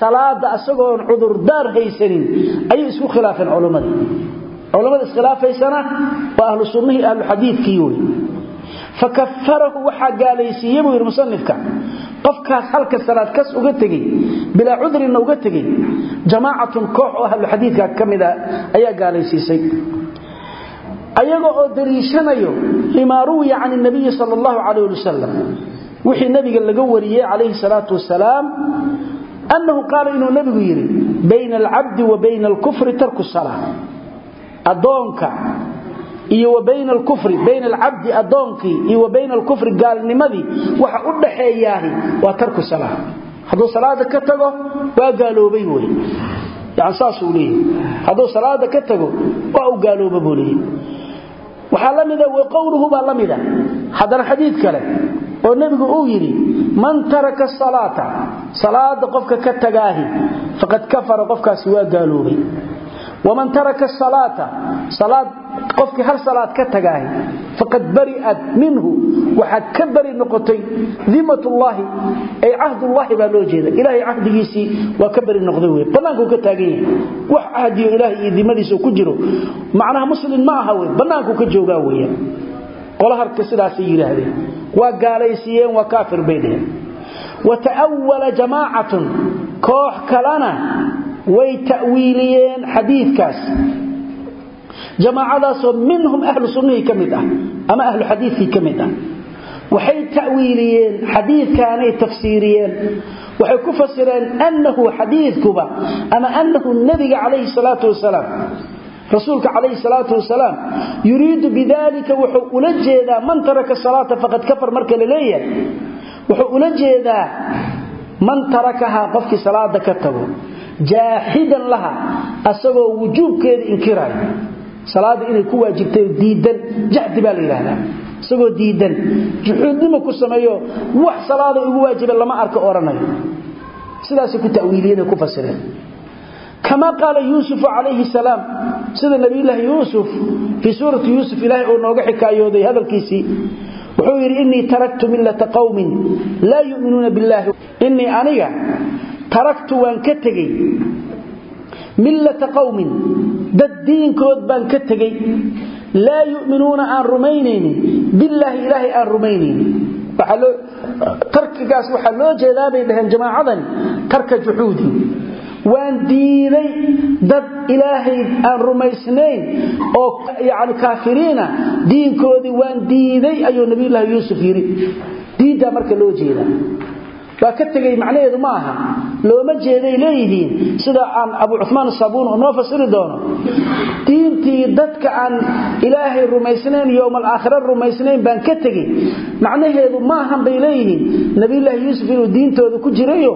salaada asagoon cudurdaar haysanin ayay isku khilaafeen culimmadii culimmada iskhilaafaysana waa ahlu sunnihii ahlu xadiidkii wey fakafarahu waxaa gaalaysiiye buu yidhi qofkaas halka salaad kas uga tegey bilaa cudrinna uga tegey jamaacatun koox oo ahlu xadiidka ka mid ayaa gaalaysiisay. Ayaga oo daliishanayo limaa ruwiya can nabiyi sal allahu calayh ali wasalam wixii nabiga laga wariyey calayhi salaatu wasalaam annahu qaala inuu nabigu yidhi bayna alcabdi wa bayna alkufri tarku salaa addoonka iyo wa bayna alkufri bayna alcabdi addoonkii iyo wa bayna alkufri gaalnimadii waxa u dhaxeeyaahi waa tarku salaa hadduu salaada ka tago waa gaaloobay wey yani saasuu leeyahy hadduu salaada ka tago waa u oo nebigu uu yidhi man taraka asalaata salaada qofka ka tagaahi faqad kafara qofkaasi waa gaaloobay. Waman taraka asalaata salaad qofkii hal salaad ka tagaahi faqad bari'at minhu waxaad ka bari noqotay dimatullaahi ay cahdullaahi baa loo jeeda ilaahay cahdigiisii waa ka noqday wey bannaankuu ka taagan wax cahdiyo ilaahay iyo dimadiisa ku jiro. Macnaha muslim ma aha wey bannaankuu ka joogaa weeyaan qola harka sidaasay yidhaahdeen waa gaalaysiiyeen waa kaafir bay dheheen wa ta'awala jamaacatun. Koox kalena way ta'wiiliyeen xadiidkaas. Jamaacadaasoo minhum ahlu sunnihii ka mid ah ama ahlu xadiidkii ka mid ah. Waxay ta'wiiliyeen xadiidkaanay tafsiiriyeen. Waxay ku fasireen annahu xadiidkuba ama annahu nabiga calayhi salaatu wasalaam rasuulka calayhi salaatu wasalaam yuriidu bidalika wuxuu ula jeedaa man taraka salaata faqad kafar marka la leeyahay wuxuu ula jeedaa man tarakahaa qofkii salaada ka tago jaaxidan laha asagoo wujuubkeeda inkiraayo. Salaada inay ku waajibtay diidan jahdi baa la yidhaahdaa isagoo diidan juxuudnimo ku sameeyo wax salaada igu waajiba lama arka oranayo. Sidaasay ku kama qaala yuusuf calayhi salaam sida nabiyullaahi yuusuf fii suurati yuusuf ilaahay uu nooga xikaayooday hadalkiisii wuxuu yidhi innii taraktu millata qawmin laa yu'minuuna billaahi innii aniga taraktu waan ka tegey millata qawmin dad diinkood baan ka tegey laa yu'minuuna aan rumaynaynin billaahi ilaahay aan rumaynaynin tarkigaas waxaa loo jeedaa bay dhaheen juxuudi waan diiday dad ilaahay aan rumaysnayn oo yani kaafiriina diinkoodii waan diiday ayuu nabiyullaahi yuusuf yidhi diiddaa marka loo jeedaa. Waa ka tegay macnaheedu ma aha. Looma jeeday leeyihiin sida aan abu cumaan saabuun noo fasiri doono. Diintii dadka aan ilaahay rumaysnayn yowmal aakhira rumaysnayn baan ka tegey macnaheedu ma ahan bay leeyihiin. Nabiyullaahi yuusuf inuu diintooda ku jirayo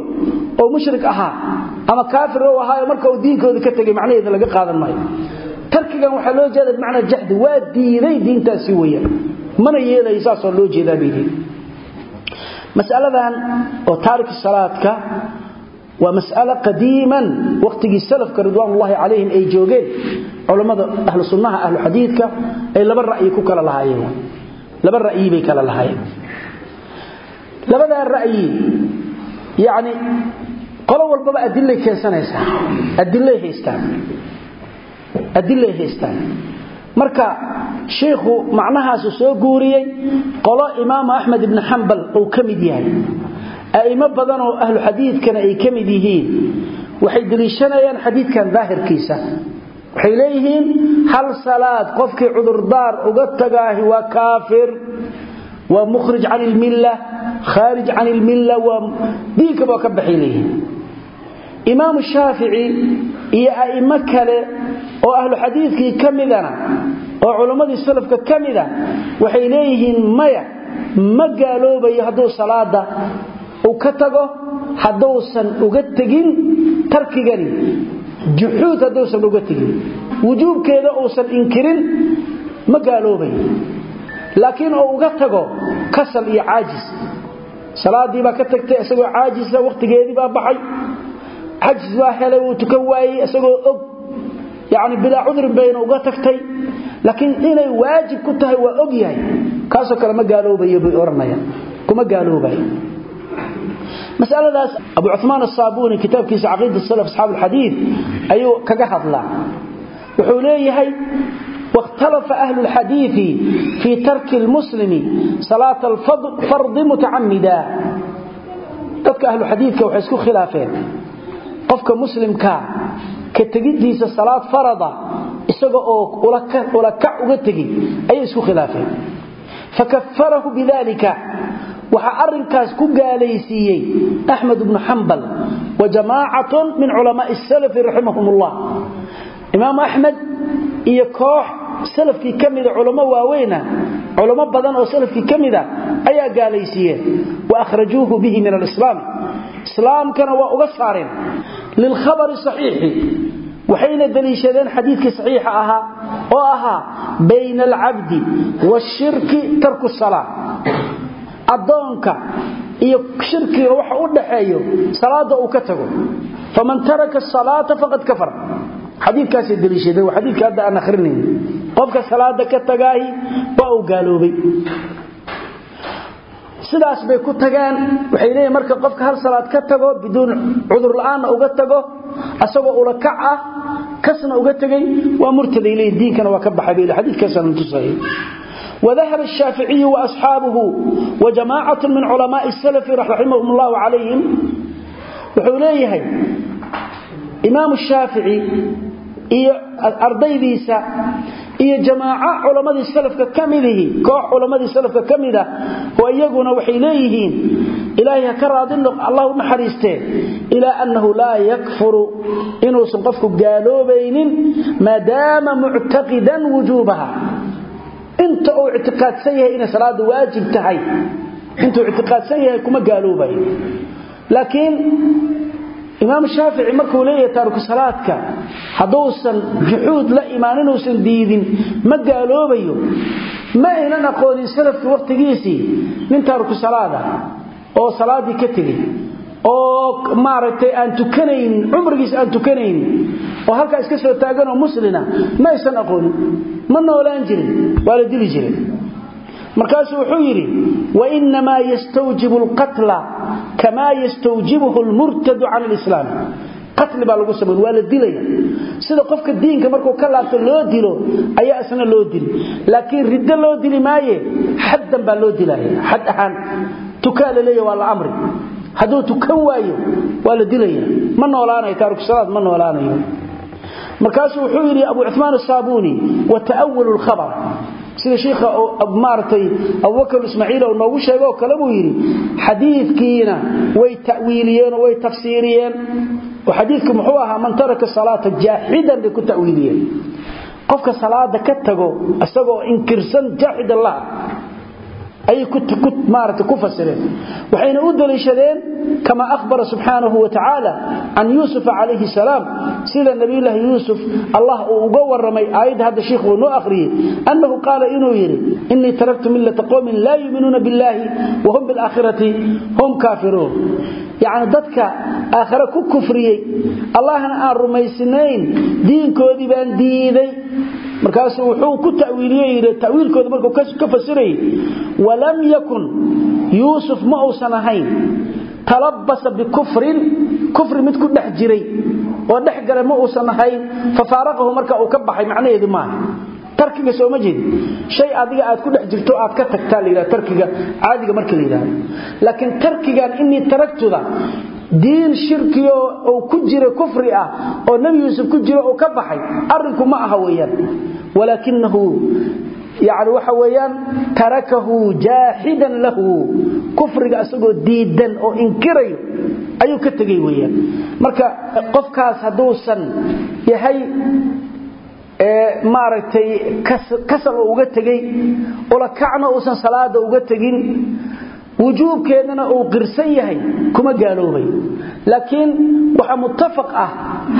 oo mushrik ahaa ama kaafir u ahaayo marka uu diinkooda ka tegay macnaheeda laga qaadan maayo. Tarkigan waxaa loo jeeda bimacnaa jahdi waa diiday diintaasi weeyaan. Mana yeelayo saasoo loo jeedaa bay leeyihiin masaladan oo taarik salaadka waa mas'alo qadiiman waqtigii salafka ridwaanullaahi calayhim ay joogeen. Culammada ahlu sunnaha ahlu xadiidka ay laba ra'yi ku kala lahaayeen. Laba ra'yi bay kala lahaayeen. Labadaa ra'yi yacni qolo walbaba adilay keensanaysaa. Adilay haystaan. Adilay haystaan. Marka sheikhu macnahaasu soo guuriyey qolo imaamu axmed ibni xambal uu ka mid yahay. A'imo badanoo ahlu xadiidkana ay ka mid yihiin. Waxay deliishanayaan xadiidkan daahirkiisa. Waxay leeyihiin hal salaad qofkii cudurdaar uga tagaahi waa kaafir waa mukhrij can ilmilla khaarij can ilmilla waa diinkaba ka baxay leeyihiin imaamu shaafici iyo a'imo kale oo ahlu xadiidkii ka oo culammadii salafka ka mida waxay leeyihiin maya ma gaaloobayo hadduu salaada uu ka tago hadduusan uga tegin tarkigani. Juxuud hadduusan uga tegin. Wujuubkeeda uusan inkirin ma gaaloobayo. Laakiin oo uga tago kasal iyo caajis. Salaadii baa ka tagtay isagoo caajisa wakhtigeedii baa baxay cajis baa helay wuu tukan waayey isagoo og yani bilaa cudrin bayna uga tagtay laakiin inay waajib ku tahay waa og yahay kaasoo kale ma gaaloobayo bay odhanayaan kuma gaaloobayo masaladaas abu cumaan asaabuuni kitaabkiisa caqiida salaf asxaab alxadiid ayuu kaga hadlaa wuxuu leeyahay واختلف أهل الحديث في ترك المسلم صلاة الفرض متعمدا dadka ahlu xadiidka waxay isku khilaafeen qofka muslimka ka tegidiisa salaad farada isaga oo ula kac uga tegi ayay isku khilaafeen. Fakafarahu bidalika waxaa arinkaas ku gaalaysiiyey axmed bnu xambal wa jamaacatun min culamaai salafi raximahum ullah imaam axmed iyo koox salafkii ka mida culamo waaweyna culamo badan oo salafkii ka mida ayaa gaalaysiiyeen wa akhrajuuhu bihi min alislaam. Islaamkana waa uga saareen lilkhabari saxiixi waxayna daliishadeen xadiidkii saxiixa ahaa oo ahaa bayna alcabdi washirki tarku salaa addoonka iyo shirkiga waxa u dhaxeeyo salaada uu ka tago. Faman taraka asalaata faqad kafar. Xadiikaasay daliishadeen waa xadiidka hadda aan akrinayn qofka salaada ka tagaahi waa uu gaaloobay sidaas bay ku tageen waxay leeyihin marka qofka hal salaad ka tago biduun cudur la'aanna uga tago asagoo ula kac ah kasna uga tegay waa murtaday leeyihin diinkana waa ka baxay bay xadiidkaasaan tusayay وذهب الشافعي وأصحابه وجماعة من علماء السلف رحمهم الله عليهم وحوليه إمام الشافعي iyo ardaydiisa iyo jamaaca culamadii salafka ka midihi koox culamadii salafka ka mida oo iyaguna waxay leeyihiin ilaahay ha ka raadin allah u naxariistee annahu laa yakfuru inuusan qofku gaaloobaynin maadaama muctaqidan wujuubaha. Inta uu ictiqaadsan yahay inay salaada waajib tahay intuu ictiqaadsan yahay kuma gaaloobayo laakiin imaam shaafici markuu leeyahay taariku salaadka hadduusan juxuud la imaan inuusan diidin ma gaaloobayo ma aynan aqoonin salafkii wakhtigiisii nin taariku salaada oo salaadii ka tegey oo maaragtay aan tukanayn cumrigiis aan tukanayn oo halkaa iska soo taaganoo muslina ma aysan aqoonin ma noolaan jirin waa la dili jiray markaasuu wuxuu yidhi wainamaa yastawjibu alqatla kamaa yastawjibuhu lmurtadu can lislaam qatli baa lagu samayn waa la dilaya. Sida qofka diinka markuu ka laabto loo dilo ayaa isna loo dili laakiin riddo loo dili maaye xaddan baa loo dilaya xad ahaan tukaa la leeya waa la amri. Hadduu tukan waayo waa la dilaya. Ma noolaanayo. Taarikusalaad sida sheekha maartay abubakar ismaaciil oo noogu sheegay oo kale buu yidhi xadiidkiina way ta'wiiliyeen way tafsiiriyeen. Oo xadiidku muxuu ahaa man taraka salaata jaaxidan bay ku ta'wiiliyeen. Qofka salaada ka tago isagoo inkirsan jaaxid allah ayay maarata ku fasireen. Waxayna u daliishadeen kama akhbara subxaanahu wa tacaala can yuusufa calayhi salaam sida nabiyulaahi yuusuf allah uu uga warramay aayadda hadda sheikhu uu noo akhriyey annahu qaala inuu yidhi innii taraktu millata qowmin laa yuuminuuna billaahi wahum bilaakhirati hum kaafiruun. Yacni dadka aakhare ku kufriyey allahna aan rumaysnayn diinkoodii baan diiday markaasuu wuxuu ku tawiiliye yidhi tawiilkooda markuu ka fasirayay walam yakun yuusuf ma uusan ahayn talabasa bikufrin kufri mid ku dhex jiray oo dhex galay ma uusan ahayn fafaaraqahu marka uu ka baxay macnaheedu maaha tarkiga sooma jeedi shay adiga aad ku dhex jirto aad ka tagtaa la yidhaha tarkiga caadiga marka la yidhahdo tarkigan inii taragtuda diin shirkiyo uu ku jira kufri ah oo nebi yuusuf ku jiro uu ka baxay arrinku ma aha weeyaan. Walaakinahu yani waxa weeyaan tarakahu jaaxidan lahu kufriga isagoo diidan oo inkirayo ayuu ka tegay weeyaan. Marka qofkaas hadduusan yahay maaragtay kasal uga tegey ulakacna uusan salaada uga tegin wujuubkeedana uu qirsan yahay kuma gaaloobay. Laakiin waxa muttafaq ah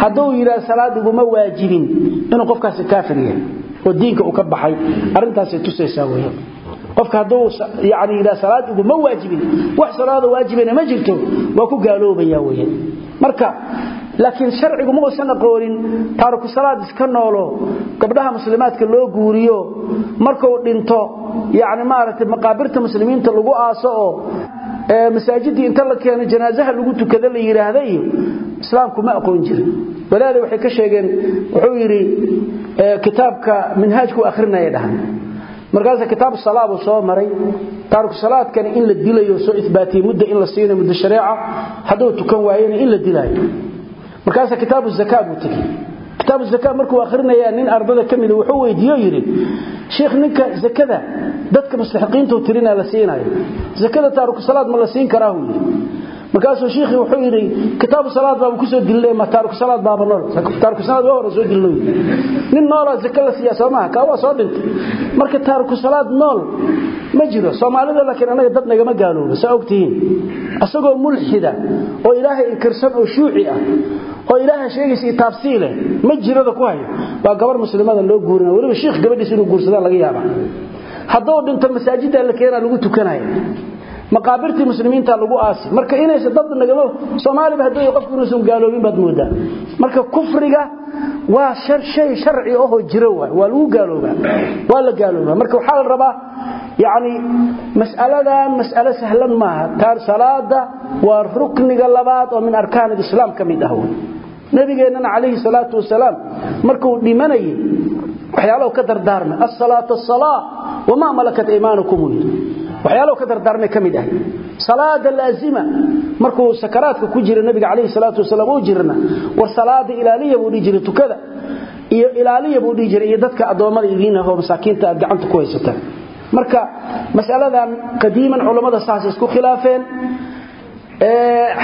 hadduu yidhaha salaad iguma waajibin inuu qofkaasi kaafir yahay oo diinka uu ka baxay arrintaasay tusaysaa weya qofka hadduu yani yidhaha salaad iguma waajibin wax salaada waajibina ma jirto waa ku gaaloobaya weya marka laakiin sharcigu ma uusan aqoonin taariku salaad iska noolo gabdhaha muslimaadka loo guuriyo markuu dhinto yani maaragtay maqaabirta muslimiinta lagu aaso oo masaajidii inta la keeno janaasaha lagu tukada la yidhaahda iyo islaamku ma aqoon jirin. Walaada waxay ka sheegeen wuxuu yidhi kitaabka minhaajku akhrinaya dhahan markaasa kitaabu salaa buu soo maray. Taariku salaadkani in la dilayo soo ibaatiyey mudda in la siinayo muddo shareeca hadduu tukan waayena in la dilaayo markaasa kitaabu zaka buu tegey kitaabu zaka markuu akhrinaya nin ardada ka mida wuxuu weydiiyo yidhi sheikh ninka zakada dadka mustaxiqiintu tirina la siinayo. Zakada taariku salaad ma la siin karaa? Uu yidhi markaasuu shiikhii wuxuu yidhi kitaabu salaad baabu ku soo dilnay ma taariku salaad baaba nool. Taariku salaad waa hore soo dilnay nin noolaa zaka la siiyaa soo maaha waa soo dhintay. Marka taariku salaad nool ma jiro soomaalida laakiin anaga dad nagama gaaloobo saa ogtihiin. Asagoo mulxida oo ilaahay inkirsan oo shuuci ah oo ilaaha sheegaysa taafsiile ma jirada ku hayo. Waa gabar muslimada loo guurina weliba shiikh gabadhiisa inuu guursadaan laga yaaba hadduu dhinto masaajidda la keenaa lagu tukanaya maqaabirtii muslimiinta lagu aasi. Marka inaysa dad nagama soomaaliba haddii qofku inuusan gaaloobin baad moodaa. Marka kufriga waa shay sharci ahoo jiro waay. Waa lagu gaaloobaa waa la gaaloobaa marka waxaa la rabaa yacni mas'aladan mas'alo sahlan maaha. Taar salaada waa rukniga labaad oo min arkaan alislaam ka mid ah wey nabigeennana calayhi salaatu wasalaam markuu dhimanayay waxyaalaha ka dardaarmay asalaata asalaa waxyaalaha ka dardaarmay ka mid ahay salaada laazima markuu sakaraadka ku jira nabiga calayhi salaatu wasalaam uu jirna war salaada ilaaliya buu dhihi jiray tukada iyo ilaaliya buu dhihi jiray iyo dadka addoommada idiin ahoo masaakiinta aad gacanta ku haysataan marka masaladan qadiiman culammada saas isku khilaafeen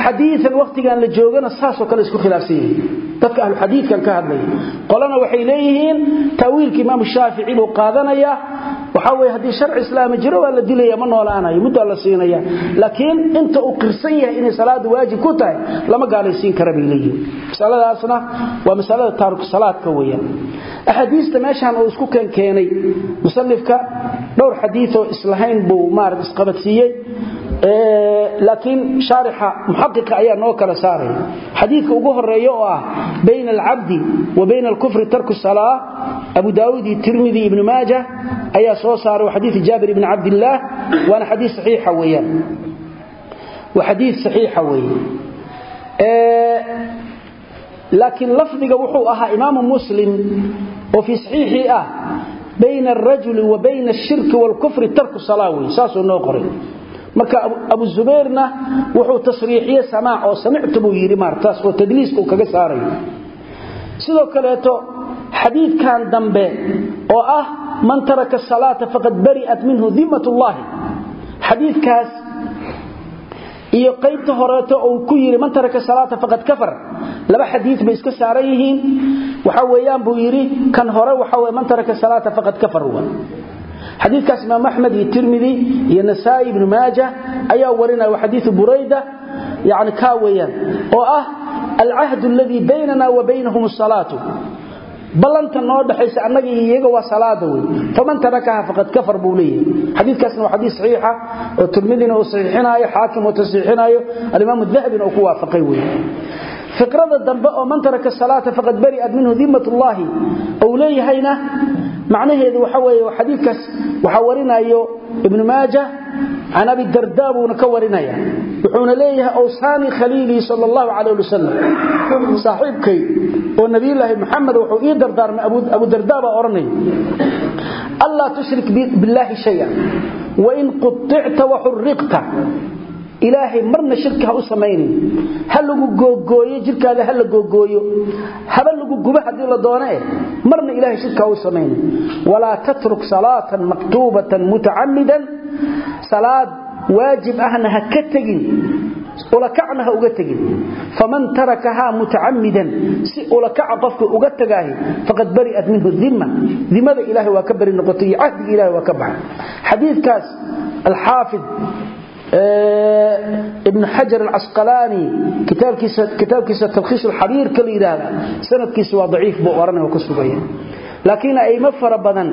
xadiian wakhtigan la joogana saasoo kale isku khilaafsan dadka ahlu xadiidkan ka hadlaya qolana waxay leeyihiin taawiilka imaamu shaafici buu qaadanaya waxaa weye haddii sharci islaami jiro waa la dilaya ma noolaanayo muddaa la siinaya laakiin inta uu qirsan yahay inay salaada waajib ku tahay lama gaalaysiin kara bay leeyihiin masaladaasna waa masalada taariku salaadka weeyaan. Axaadiista meeshan uu isku keenkeenay musanifka dhowr xadiioo islahayn buu maarata isqabadsiiyey laakiin shaarixa muxaqiqa ayaa noo kala saaray. Xadiidka ugu horreeya oo ah bayna alcabdi wa bayna alkufri tarku salaa abu daawuud iyo tirmidi ibnu maaja ayaa soo saaray waa xadiid jaabir ibni cabdillaah waana xadiid saxiixa weeyaan. Waa xadiid saxiixa weeye. Laakiin lafdiga wuxuu ahaa imaamu muslim oo fii saxiixii ah marka abu zubayrna wuxuu tasriixiye samaac oo samictu buu yidhi maartaas oo tadliiska kaga saarayo sidoo kaleeto xadiidkan dambe oo ah man taraka salaata faqad bari'at minhu dimmat ullahi xadiidkaas iyo qaybta horeeto uu ku yiri man taraka salaata faqad kafar. Laba xadiis bay iska saaran yihiin. Waxa weeyaan buu yiri kan hore waxa weey man taraka salaata faqad kafar xadiiskaas imaam ahmed iyo tirmidhi iyo nasaa'i ibn maajah ayaa warinaya xadiis burayda yaani ka weeyaan oo ah al-ahd alladhi baynana wa baynahum as-salatu ballanta noo dhaxaysa annaga iyo iyaga waa salaada weey faman tarakaha faqad kafar buu leeyahay. Xadiiskaasna waa xadiis saxiixa oo tirmidina uu saxiixinayo xaakim uu tasxiixinayo al-imam adh-dhahabi uu ku waafaqay weey fiqrada dambe oo man taraka salaata faqad bari'at minhu dimmatullaahi ou leeyahayna macnaheedu waxa weeye xadiidkaas waxaa warinaayo ibnu maaja can abi darda buuna ka warinaya wuxuuna leeyahay awsaani khaliilii sal allahu calayh ali wasalam saaxiibkay oo nabiyulaahi muxamed wuxuu ii dardaarmay abudarda baa odhanaya allaa tushrik billaahi shaya wain ilaahay marna shirki ha u samaynin ha lagu googooyo jirkaada ha la googooyo. Haba lagu gubo haddii la doono eh marna ilaahay shirki ha u samaynin walaa tatruk salaatan maktuubatan mutacammidan. Salaad waajib ahna ha ka tegin ulakacna ha uga tegin. Faman tarakahaa mutacammidan si ulakaca qofka uga tagaahi faqad bari'at minhu dhimma. Dhimada ilaahay waa ka bari noqotay iyo cahdiga ilaahay waa ka baxay. Xadiidkaas alxaafid ibn xajar acasqalaani kitaabkiisa talkhiis xabiir ka la yidhaahda sanadkiisu waa daciif buu ohanay oo ku sugaya laakiin aimo fara badan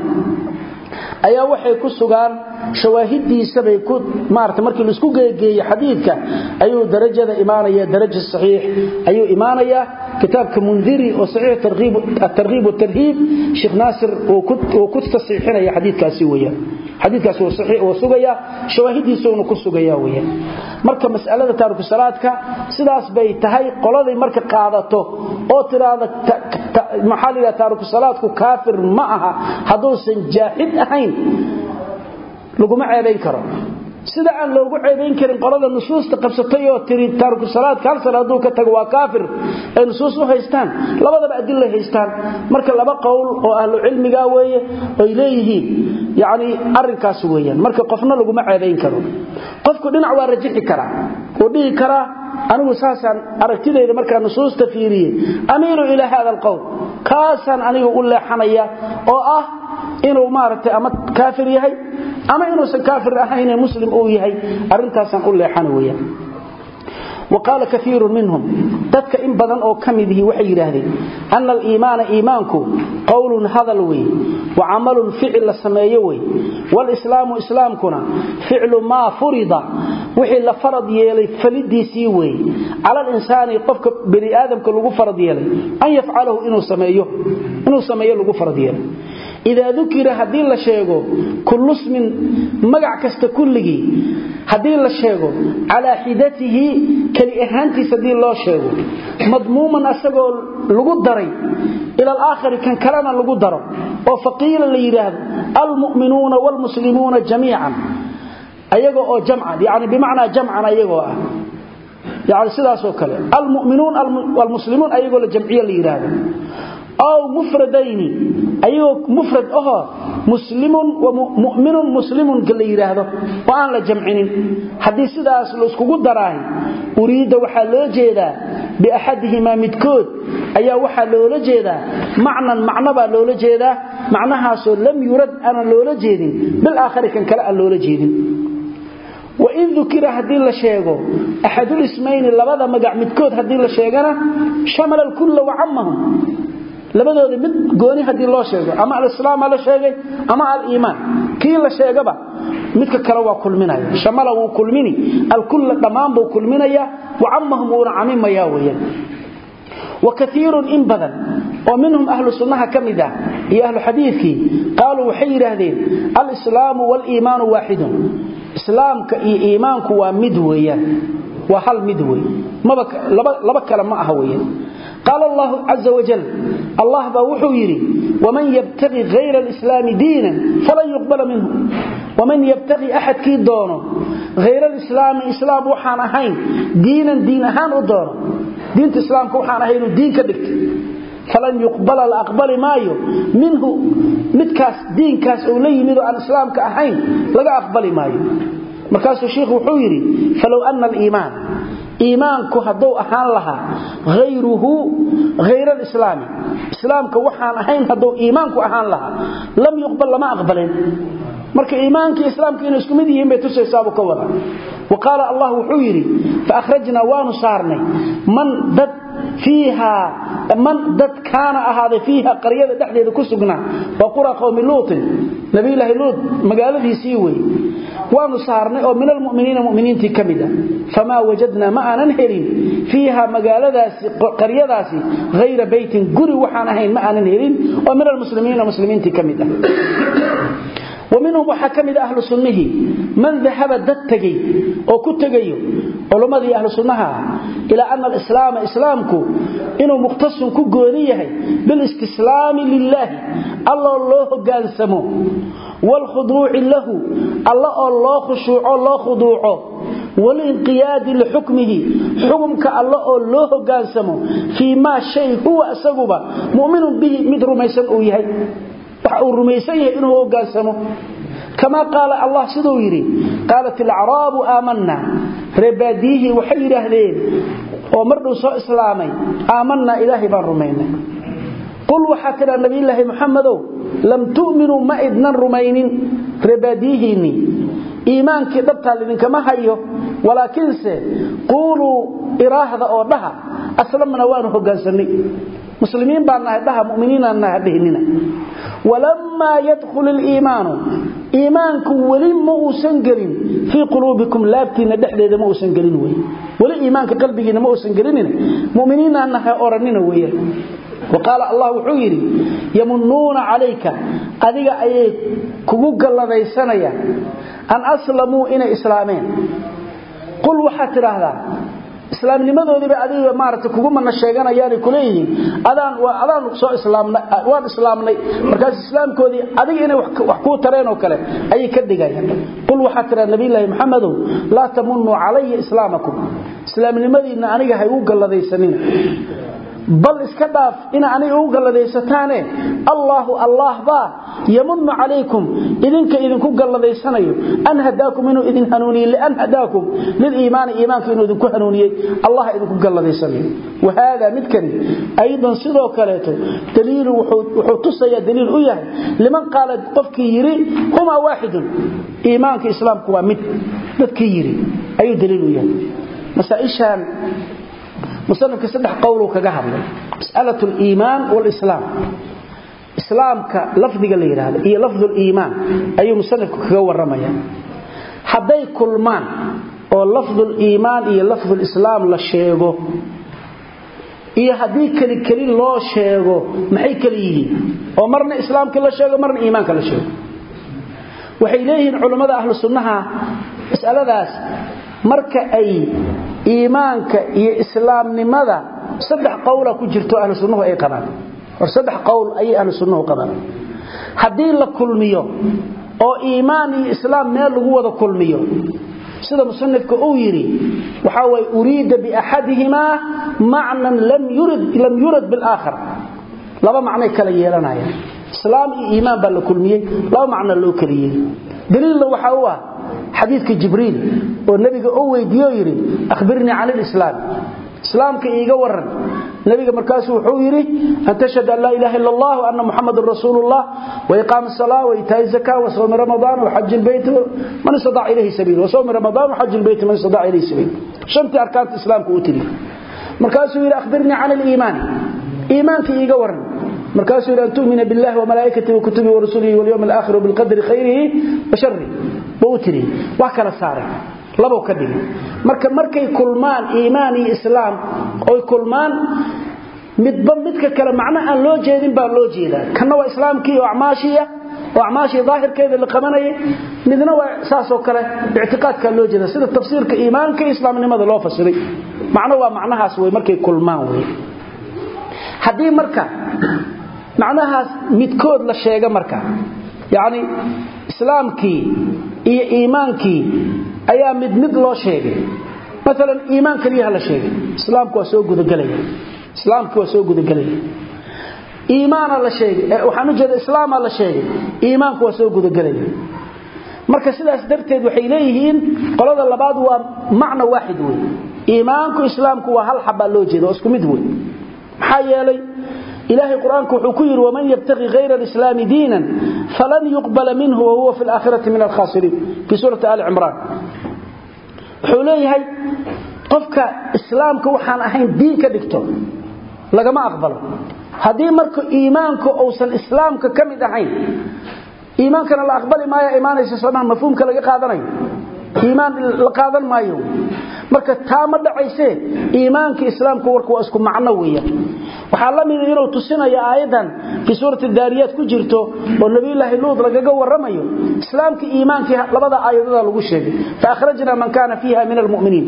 ayaa waxay ku shawaahidiisa bay ku maartay markii la isku geegeeyay xadiidka ayuu darajada imaanaya darajo saxiix. Ayuu imaanaya kitaabka mundiri oo saxiix targhib at-targhib wa tarhib sheekh nasir oo ku tasxiixinaya xadiidkaasi weeyaan. Xadiidkaasi waa saxiix oo sugaya shawaahidiisa uu ku sugaya weeyaan. Marka mas'alada taariku salaadka sidaas bay tahay qoladay marka qaadato oo tiraada maxalliga taariku salaadku kaafir ma aha. Haduusan jaahid ahayn laguma ceebayn karo. Sida aan loogu ceebayn karin qolada nusuusta qabsatay oo tiri taariku salaad hal sano hadduu ka tago waa kaafir. Ay nusuus u haystaan? Labadaba adilla haystaan. Marka laba qowl oo ahlu cilmiga weeye ay leeyihiin yani arrinkaas weeyaan. Marka qofna laguma ceebayn karo. Qofku dhinac waa rajixi karaa. Oo dhihi karaa anigu saasaan aragtidayda markaa nusuusta fiiriyey amiilu ilaa hada alqowl kaasaan anigu u leexanaya oo ah inuu maaragtay ama kaafir yahay ama inuusan kaafir ahaynee muslim uu yahay arrintaasaan u leexana weyaan qaala kaiiru minhum dadka in badan oo ka mid ihi waxay yidhaahdeen ana aliimaana iimaanku qowlun hadal wey wa camalun ficil la sameeyo wey walislaamu islaamkuna ficlu maa furida wixii la farad yeelay falidiisii wey cala alinsaani qofka bani aadamka lagu farad yeelay an idaa dukira haddii la sheego kullu smin magac kasta kulligii haddii la sheego calaa xidatihi keli ahaantiis haddii loo sheego madmuuman asagoo lagu daray ila alaakhari kan kalena lagu daro oo faqiila la yidhaahdo almu'minuuna waalmuslimuuna jamiican ayaga oo jamcan yani bimacnaa jamcan ayagoo ah ow mufradayni ayagoo mufrad ahoo muslimun muminun muslimunka la yidhaahdo oo aan la jamcinin haddii sidaas laiskugu daraahi uriidda waxaa loo jeedaa biaxadihimaa midkood ayaa waxaa loola jeedaa macnan macnobaa loola jeedaa macnahaasoo lam yurad aanan loola jeedin bilaakhari kan kale aan loola jeedin wain ukira haddii la sheego axadulismayni labada magac midkood labadooda mid gooni haddii loo sheego ama alislaama la sheegay ama aliimaan. Kii la sheegaba midka kale waa kulminaya amala wuu kulmini alkulla dhammaan buu kulminaya wacamahum wuuna camimaya weyan wakaiirun in badan oo minhum ahlu sunnaha ka mid ah iyo ahlu xadiikii qaaluu waxay yidhaahdeen alislaamu waliimaanu waaxidun. Islaamka iyo iimaanku waa mid weyaan waa hal mid wey laba kale ma aha weyan qaal llahu caza wajal allah baa wuxuu yidhi waman yabtaqi hayra alislaami diinan falan yuqbala minhu waman yabtaqi axadkii doono hayra alislaami islaam waxaan ahayn diinan diin ahaan u doono diinta islaamka waxaan ahayn inuu diin ka dhigto falan yuqbala la aqbali maayo minhu midkaas diinkaas uu la yimid oo aan islaamka ahayn laga aqbali iimaanku hadduu ahaan lahaa hayruhu hayr alislaami islaamka waxaan ahayn hadduu iimaanku ahaan lahaa lam yuqbal lama aqbalin. Marka iimaankii islaamka inay isku mid yihiin bay tusaysaabuu ka wada. Wa qaala allah wuxuu yidhi faakhrajnaa waanu saarnay. Man dad man dad kaana ahaaday fiiha qaryada dhexdeeda ku sugnaa waa qura qowmi luutin. Nabiyulaahi luut magaaladiisii wey waanu saarnay oo min almuminiina muminiintii ka mid a. Famaa wajadnaa ma aanan helin fiiha magaaladaasi qaryadaasi hayra beytin guri waxaan ahayn ma aanan helin oo min almuslimiina waminhum waxaa ka mida ah ahlu sunnihii man dahaba dad tegay oo ku tegayo culummadii ahlu sunnaha ah ilaa ana alislaama islaamku inuu mukhtasun ku gooni yahay bilistislaami lilaahi alloo loo hogaansamo waalkhuduuci lahu alla oo loo khushuuco loo khuduuco walinqiyaadi lixukmihi xukumka alla oo loo hogaansamo fii maa shay huwa isaguba mu'minun bihi mid rumaysan uu yahay waxa uu rumaysan yahay inuu hogaansamo. Kama qaala allah siduu yidhi qaalat alacraabu aamanna. Reebaadiyihii waxay yidhaahdeen oo mardhow soo islaamay aamanaa ilaahay baan rumaynay. Qul waxaa tidhaa nabiyulaahi muxamedow lam tu'minuu ma idnan rumaynin. Reebaadiyihiinnii iimaankii dhabtaa lidinkama hayo walaakiinse quuluu iraahda oo dhaha aslamna waanu hogaansannay muslimiin baan nahay dhaha muminiinaan nahay dhihnina walammaa yadkhul iliimaanu iimaanku weli ma uusan gelin. Fii quluubikum laabtiinna dhexdeeda ma uusan gelin wey. Weli iimaanka qalbigiinna ma uusan gelinina. Muminiinaan nahay odhannina weeyaan wa qaala allah wuxuu yidhi yamunnuuna calayka adiga ayay kugu galladaysanayaan an aslamuu inay islaameen. Qul waxaad tidhaahdaa islaamnimadoodiiba adiga maarata kugu mana sheeganayaanay kuleeyihiin adaan adaan soo islaamnay waan islaamnay. Markaas islaamkoodii adiga inay wax kuu tareen oo kale ayay ka dhigayaan qul waxaa tiraa nabiyulaahi maxamedow laa tamunuu calaya islaamakum. Islaamnimadiinna aniga hay u galladaysanina bal iska dhaaf ina aniga ugu galladaysataane allaahu allaah baa yamunu calaykum idinka idinku galladaysanayo an hadaakum inuu idin hanuuniyey lian hadaakum liliimaani iimaanka inuu idinku hanuuniyey allah idinku galadaysanayo wahaada midkani aydan sidoo kaleeto daliilu wuxuu tusayaa daliil u yahay. Liman qaala qofkii yidhi humaa waaxidun iimaanka islaamku waa mid dadkii yidhi ayuu daliil u yahay. Masaaishan musanifka saddex qowluu kaga hadlay. Mas'alat aliimaan walislaam islaamka lafdiga la yidhaahdo iyo lafduliimaan ayuu musanifku kaga warramaya hadday kulmaan oo lafduliimaan iyo lafdulislaam la sheego iyo haddii keli keli loo sheego maxay kala yihiin? Oo marna islaamka la sheego marna iimaanka la sheego. Waxay leeyihiin culammada ahlu sunnaha mas'aladaas marka ay iimaanka iyo islaamnimada saddex qowla ku jirto ahlu sunnuhu ay qabaan. Or saddex qowl ayay ahlu sunnuhu qabaan. Haddii la kulmiyo oo iimaan iyo islaam meel lagu wada kulmiyo sida musanifka uu yidhi waxaa waye uriida biaxadihimaa macnan lam yurad bilaakhar laba macnay kala yeelanayaan. Islaam iyo iimaan baa la kulmiyey laba macno loo keliyey daliilna waxaa u ah xadiidka jibriil oo nebiga u weydiiyo yidhi ahbirnii can ilislaam islaamka iiga waran nabiga markaasu wuxuu yidhi an tashhad an laa ilaha illa allah ana muxamadan rasuulu llah waiqaam salaa waitaai zaka wasawmi ramadaan waxaji lbeyt man istaaca ilayhi sabiil wasawmi ramadaan waxaji lbeyt man istaaca ilayhi sabiil shantii arkaanta islaamka uu tiri. Markaasuu yidhi ahbirnii can iliimaani iimaanka iiga waran markaasuu yidhi an tu'mina billahi wamalaa'ikatihi wakutubihi warasulihi walyowmi alaakhir bilqadri khayrihi wa sharih buu tiri wax kala saaray. Labow ka dhigay. Marka markay kulmaan iimaan iyo islaam oy kulmaan midba midka kale macno aan loo jeedin baa loo jeedaa. Kanna waa islaamkii oo acmaashii ah oo acmaashii daahirkeeda la qabanayay. Midna waa saasoo kale ictiqaadkaa loo jeeda sida tafsiirka iimaanka iyo islaamnimada loo fasiray. Macno waa macnahaas wey markay kulmaan wey haddii marka macnahaas midkood la sheega marka yacni islaamkii iyo iimaankii ayaa mid mid loo sheegay. Maalan iimaan keliyaha la sheegay islaamku waa soo gudagelaya islaamkii waa soo gudagelaya iimaana la sheegay waxaan u jeeda islaama la sheegay iimaanku waa soo gudagelaya marka sidaas darteed waxay leeyihiin qolada labaad waa macno waaxid wey iimaanku islaamku waa hal xabaa loo jeeda isku mid wey maxaa yeelay ilaahay qur'aanku wuxuu ku yidhi waman yabtaqi hayra alislaami diinan falan yuqbala minhu wahuwa fi laakhirati min alkhasiriin fii suurati ali cimraan. Wuxuu leeyahay qofka islaamka waxaan ahayn diin ka dhigto lagama aqbalo. Haddii marka iimaanku uusan islaamka ka mid ahayn iimaankana la aqbali maayo imaanaysa qaadanayo iimaan la qaadan maayo. Marka taa ma iimaanka islaamku warku waa isku macno weeyaan waxaa la mida inuu tusinayo aayadan fii suurati ku jirto oo nabiyulaahi luud lagaga warramayo islaamka iimaankii labada aayadada lagu sheegay. Fa akhrajnaa man kaana fiiha min almuminiin.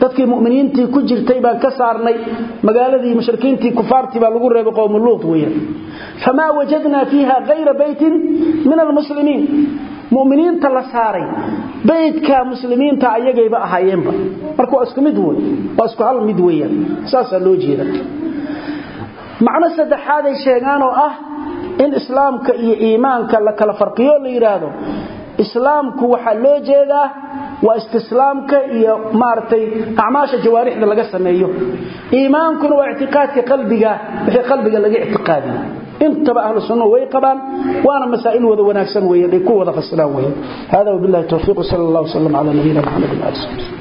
Dadkii muminiintii ku jirtay baan ka saarnay magaaladii mushrikiintii kufaartii baa lagu reebay qowmu luud weeyaan famaa wajadnaa fiiha hayra beytin min almuslimiin muminiinta la saaray baydka muslimiinta ayagayba ahaayeenba marka waa isku mid waa isku hal mid weeyaan. Saasaa loo jeeda. Macno saddexaaday sheegaan oo ah in islaamka iyo iimaanka la kala farqiyo la yidhaahdo islaamku waxaa loo jeedaa waa istislaamka iyo maaragtay acmaasha jawaarixda laga sameeyo. Iimaankuna waa ictiqaadka qalbiga wixii qalbiga laga ictiqaadiyo intaba ahlu sunna way qabaan waana masaa'il wada wanaagsan weeyaan ay ku wada fasilaan weeyaan hada wabillahi tawfiiq sallallahu alayhi wa sallam ala nabiyina muhammad wa alihi